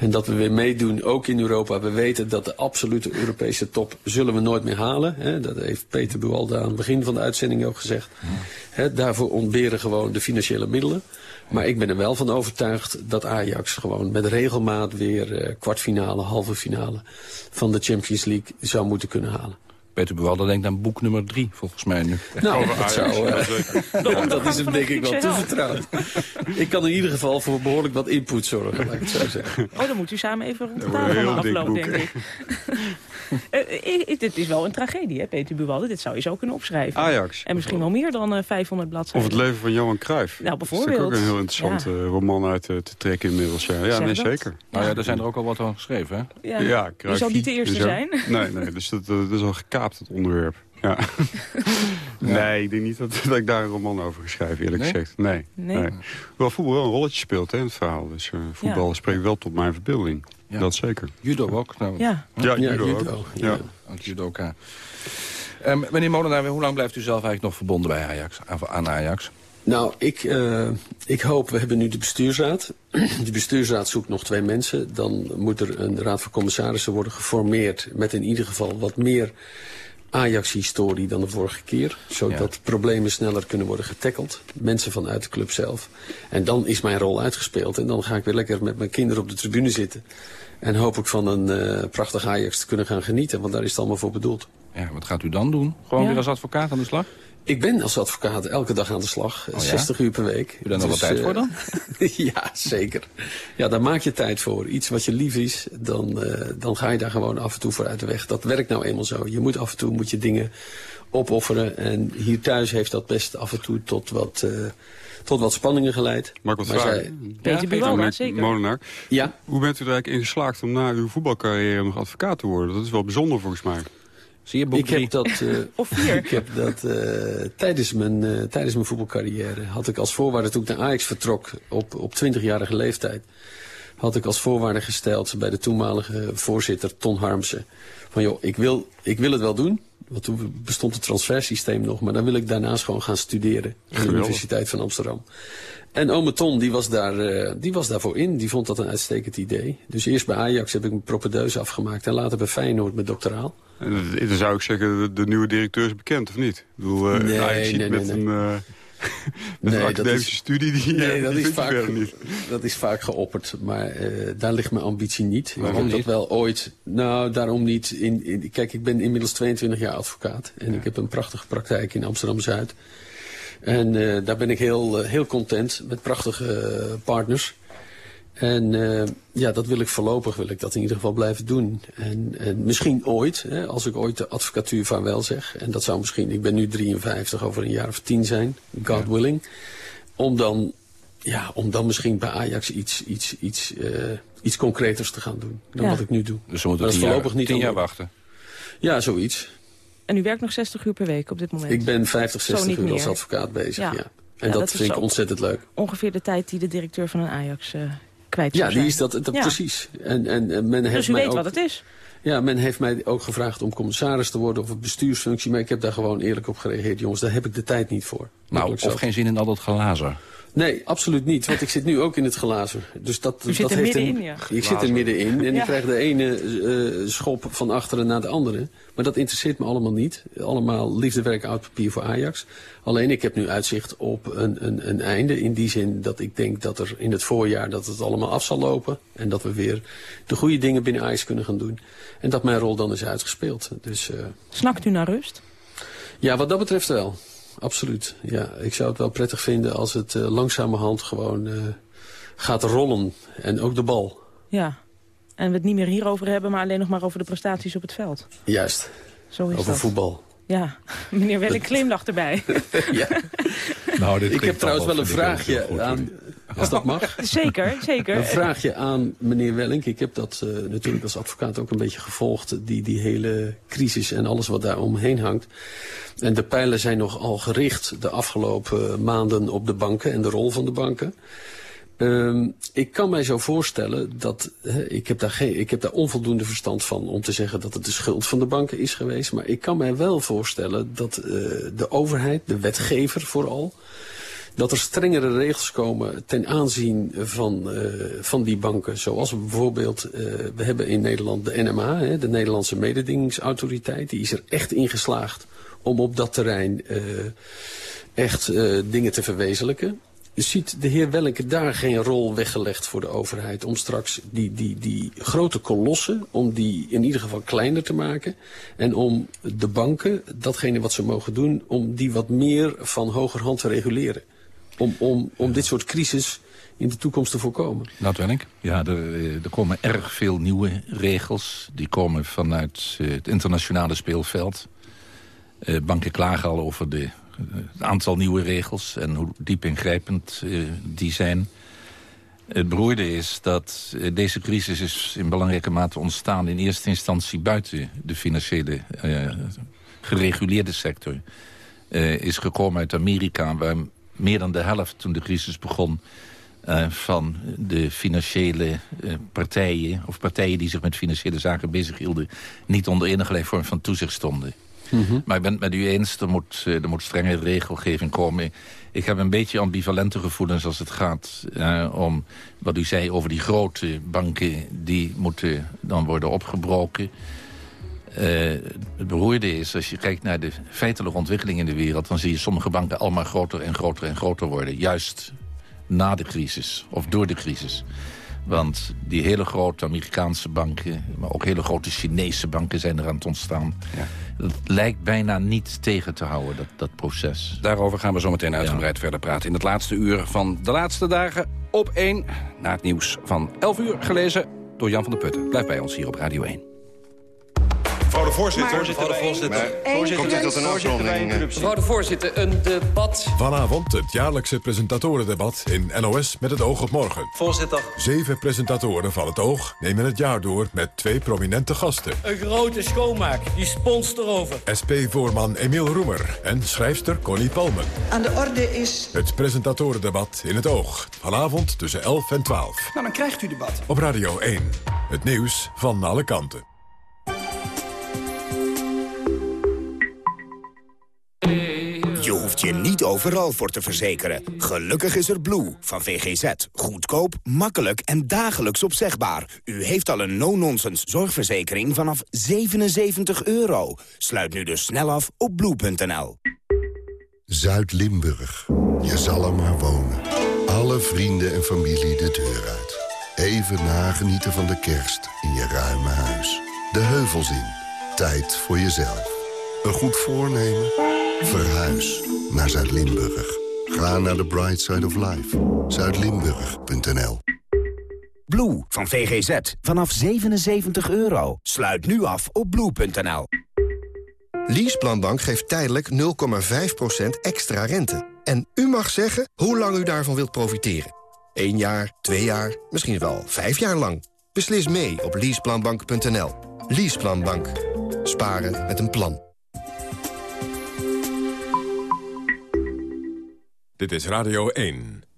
En dat we weer meedoen, ook in Europa. We weten dat de absolute Europese top zullen we nooit meer halen. Hè. Dat heeft Peter Buwalda aan het begin van de uitzending ook gezegd. Hè, daarvoor ontberen gewoon de financiële middelen. Maar ik ben er wel van overtuigd dat Ajax gewoon met regelmaat weer eh, kwartfinale, halve finale van de Champions League zou moeten kunnen halen. Peter Buwalda denkt aan boek nummer drie, volgens mij nu. Nou, Over <laughs> dat, zou, <laughs> eh, <laughs> ja, dat is hem denk de ik wel toevertrouwd. ik kan in ieder geval voor behoorlijk wat input zorgen, laat ik het zo zeggen. Oh, dan moet u samen even rond de tafel boek. denk ik. <laughs> Eh, dit is wel een tragedie, hè, Peter Buwalde. Dit zou je zo kunnen opschrijven. Ajax. En misschien wel meer dan eh, 500 Of bladzijden. het leven van Johan Cruijff. Nou, Dat is bijvoorbeeld. ook een heel interessante Ja. roman uit te trekken inmiddels. Ja, nee, zeker. Nou ja, er zijn er ook al wat van geschreven, hè? Ja. Ja, Je zal niet de eerste zijn. <laughs> Nee, nee dus dat, dat is al gekaapt, het onderwerp. Ja. <laughs> Nee, ik denk niet dat, dat ik daar een roman over ga schrijven, eerlijk Nee? gezegd. Nee. Nee? Hoewel voetbal wel een rolletje speelt hè, in het verhaal. Dus eh, voetbal Ja. spreekt wel tot mijn verbeelding. Ja. Dat zeker. Judo ook. Nou, Ja. Ja, Ja, judo, judo, ook. ja. Ja. Ook judoka. Ehm meneer Molenaar, hoe lang blijft u zelf eigenlijk nog verbonden bij Ajax, aan- aan Ajax? Nou, ik, eh, ik hoop, we hebben nu de bestuursraad. <clears throat> De bestuursraad zoekt nog twee mensen. Dan moet er een raad van commissarissen worden geformeerd... met in ieder geval wat meer Ajax-historie dan de vorige keer. Zodat problemen sneller kunnen worden getackeld. Mensen vanuit de club zelf. En dan is mijn rol uitgespeeld. En dan ga ik weer lekker met mijn kinderen op de tribune zitten. En hoop ik van een eh, prachtig Ajax te kunnen gaan genieten. Want daar is het allemaal voor bedoeld. Ja, wat gaat u dan doen? Gewoon Ja. weer als advocaat aan de slag? Ik ben als advocaat elke dag aan de slag. Oh ja? 60 uur per week. Heb je daar nog Dus, wat tijd eh, voor dan? <laughs> ja, zeker. Ja, daar maak je tijd voor. Iets wat je lief is, dan, eh, dan ga je daar gewoon af en toe voor uit de weg. Dat werkt nou eenmaal zo. Je moet af en toe moet je dingen opofferen. En hier thuis heeft dat best af en toe tot wat, eh, tot wat spanningen geleid. Wat Maar vragen? zij- Peter Meneer zeker. Molenaar. Ja, Hoe bent u er eigenlijk in geslaagd om na uw voetbalcarrière nog advocaat te worden? Dat is wel bijzonder volgens mij. Zie je boek ik drie? heb dat, eh, Of vier. ik heb dat eh, tijdens, mijn, eh, tijdens mijn voetbalcarrière... had ik als voorwaarde toen ik naar Ajax vertrok op, op 20-jarige leeftijd... had ik als voorwaarde gesteld bij de toenmalige voorzitter Ton Harmsen. Van joh, ik wil, ik wil het wel doen. Want toen bestond het transfersysteem nog. Maar dan wil ik daarnaast gewoon gaan studeren. Aan de Universiteit van Amsterdam. En ome Ton, die was, daar, uh, die was daarvoor in. Die vond dat een uitstekend idee. Dus eerst bij Ajax heb ik mijn propedeuse afgemaakt. En later bij Feyenoord met doctoraal. En dan zou ik zeggen, de, nieuwe directeur is bekend, of niet? Ik bedoel, uh, nee, Ajax nee, nee, met een... Uh, met nee, een <laughs> academische is, studie die, nee, dat, die is vaak, niet. dat is vaak geopperd. Maar uh, daar ligt mijn ambitie niet. Waarom ik heb dat wel ooit... Nou, daarom niet. In, in, kijk, ik ben inmiddels 22 jaar advocaat. En ja. ik heb een prachtige praktijk in Amsterdam-Zuid. En uh, daar ben ik heel, uh, heel content met prachtige partners. En uh, ja, dat wil ik voorlopig wil ik dat in ieder geval blijven doen. En, en misschien ooit, hè, als ik ooit de advocatuur van wel zeg. En dat zou misschien, ik ben nu 53, over een jaar of tien zijn. God ja. willing. Om dan, ja, om dan misschien bij Ajax iets, iets, iets, uh, iets concreters te gaan doen. Dan ja. wat ik nu doe. Dus we moeten tien, voorlopig jaar, niet tien jaar wachten? Ja, zoiets. En u werkt nog 60 uur per week op dit moment? Ik ben 50, 60 uur meer. als advocaat bezig, ja. ja. En ja, dat, dat vind ik ontzettend leuk. Ongeveer de tijd die de directeur van een Ajax uh, kwijt Ja, die is dat, dat ja. precies. En, en, en men dus heeft u mij weet ook, wat het is? Ja, men heeft mij ook gevraagd om commissaris te worden of een bestuursfunctie. Maar ik heb daar gewoon eerlijk op gereageerd. Jongens, daar heb ik de tijd niet voor. Nou, of geen zin in al dat glazen. Nee, absoluut niet. Want ik zit nu ook in het glazen. Dus dat, U dat zit er heeft middenin, een, ja. Ik zit er middenin en ja. ik krijg de ene uh, schop van achteren naar de andere. Maar dat interesseert me allemaal niet. Allemaal liefdewerk oud papier voor Ajax. Alleen ik heb nu uitzicht op een, een, een einde. In die zin dat ik denk dat er in het voorjaar dat het allemaal af zal lopen. En dat we weer de goede dingen binnen Ajax kunnen gaan doen. En dat mijn rol dan is uitgespeeld. Dus, uh, Snakt u naar rust? Ja, wat dat betreft wel absoluut. Ja, ik zou het wel prettig vinden als het uh, langzamerhand gewoon uh, gaat rollen. En ook de bal. Ja, en we het niet meer hierover hebben, maar alleen nog maar over de prestaties op het veld. Juist. Zo is over dat. voetbal. Ja, <laughs> meneer Welling glimlacht erbij. <laughs> ja. Nou, dit ik heb trouwens wel een vraagje aan... Als dat mag. Zeker, zeker. Een vraagje aan meneer Wellink. Ik heb dat uh, natuurlijk als advocaat ook een beetje gevolgd. Die, die hele crisis en alles wat daar omheen hangt. En de pijlen zijn nogal gericht de afgelopen maanden op de banken en de rol van de banken. Um, ik kan mij zo voorstellen dat, he, ik, heb daar geen, ik heb daar onvoldoende verstand van om te zeggen dat het de schuld van de banken is geweest. Maar ik kan mij wel voorstellen dat uh, de overheid, de wetgever vooral, dat er strengere regels komen ten aanzien van, uh, van die banken. Zoals bijvoorbeeld, uh, we hebben in Nederland de NMA, hè, de Nederlandse mededingingsautoriteit. Die is er echt in geslaagd om op dat terrein uh, echt dingen te verwezenlijken. Ziet de heer Wellenke daar geen rol weggelegd voor de overheid... om straks die, die, die grote kolossen, om die in ieder geval kleiner te maken... en om de banken, datgene wat ze mogen doen... om die wat meer van hogerhand te reguleren? Om, om, om dit soort crisis in de toekomst te voorkomen. Nou? Ja, er, er komen erg veel nieuwe regels. Die komen vanuit het internationale speelveld. Uh, banken klagen al over de het aantal nieuwe regels en hoe diep ingrijpend die zijn. Het beroerde is dat deze crisis is in belangrijke mate ontstaan... in eerste instantie buiten de financiële gereguleerde sector. is gekomen uit Amerika, waar meer dan de helft toen de crisis begon... van de financiële partijen, of partijen die zich met financiële zaken bezighielden... niet onder enige vorm van toezicht stonden. Mm -hmm. Maar ik ben het met u eens, er moet, er moet strenge regelgeving komen. Ik heb een beetje ambivalente gevoelens als het gaat uh, om wat u zei over die grote banken. Die moeten dan worden opgebroken. Uh, het beroerde is, als je kijkt naar de feitelijke ontwikkeling in de wereld... dan zie je sommige banken allemaal groter en groter en groter worden. Juist na de crisis of door de crisis. Want die hele grote Amerikaanse banken... maar ook hele grote Chinese banken zijn er aan het ontstaan. Ja. Dat lijkt bijna niet tegen te houden, dat, dat proces. Daarover gaan we zo meteen uitgebreid ja. verder praten... in het laatste uur van de laatste dagen op 1... na het nieuws van 11 uur, gelezen door Jan van der Putten. Blijf bij ons hier op Radio 1. Mevrouw de voorzitter. Mevrouw de voorzitter. Komt u tot een afronding? Mevrouw de voorzitter, een debat. Vanavond het jaarlijkse presentatorendebat in NOS met het oog op morgen. Voorzitter. Zeven presentatoren van het oog nemen het jaar door met twee prominente gasten. Een grote schoonmaak, die spons erover. SP-voorman Emiel Roemer en schrijfster Connie Palmen. Aan de orde is... Het presentatorendebat in het oog. Vanavond tussen 11 en 12. Nou, dan krijgt u debat. Op Radio 1. Het nieuws van alle kanten. Je hoeft je niet overal voor te verzekeren. Gelukkig is er Blue van VGZ. Goedkoop, makkelijk en dagelijks opzegbaar. U heeft al een no-nonsense zorgverzekering vanaf 77 euro. Sluit nu dus snel af op blue.nl. Zuid-Limburg. Je zal er maar wonen. Alle vrienden en familie de deur uit. Even nagenieten van de kerst in je ruime huis. De heuvels in. Tijd voor jezelf. Een goed voornemen? Verhuis naar Zuid-Limburg. Ga naar de Bright Side of Life. Zuidlimburg.nl Blue van VGZ vanaf 77 euro. Sluit nu af op blue.nl. Leaseplanbank geeft tijdelijk 0,5% extra rente. En u mag zeggen hoe lang u daarvan wilt profiteren. Eén jaar, twee jaar, misschien wel vijf jaar lang. Beslis mee op leaseplanbank.nl. Leaseplanbank. Sparen met een plan. Dit is Radio 1.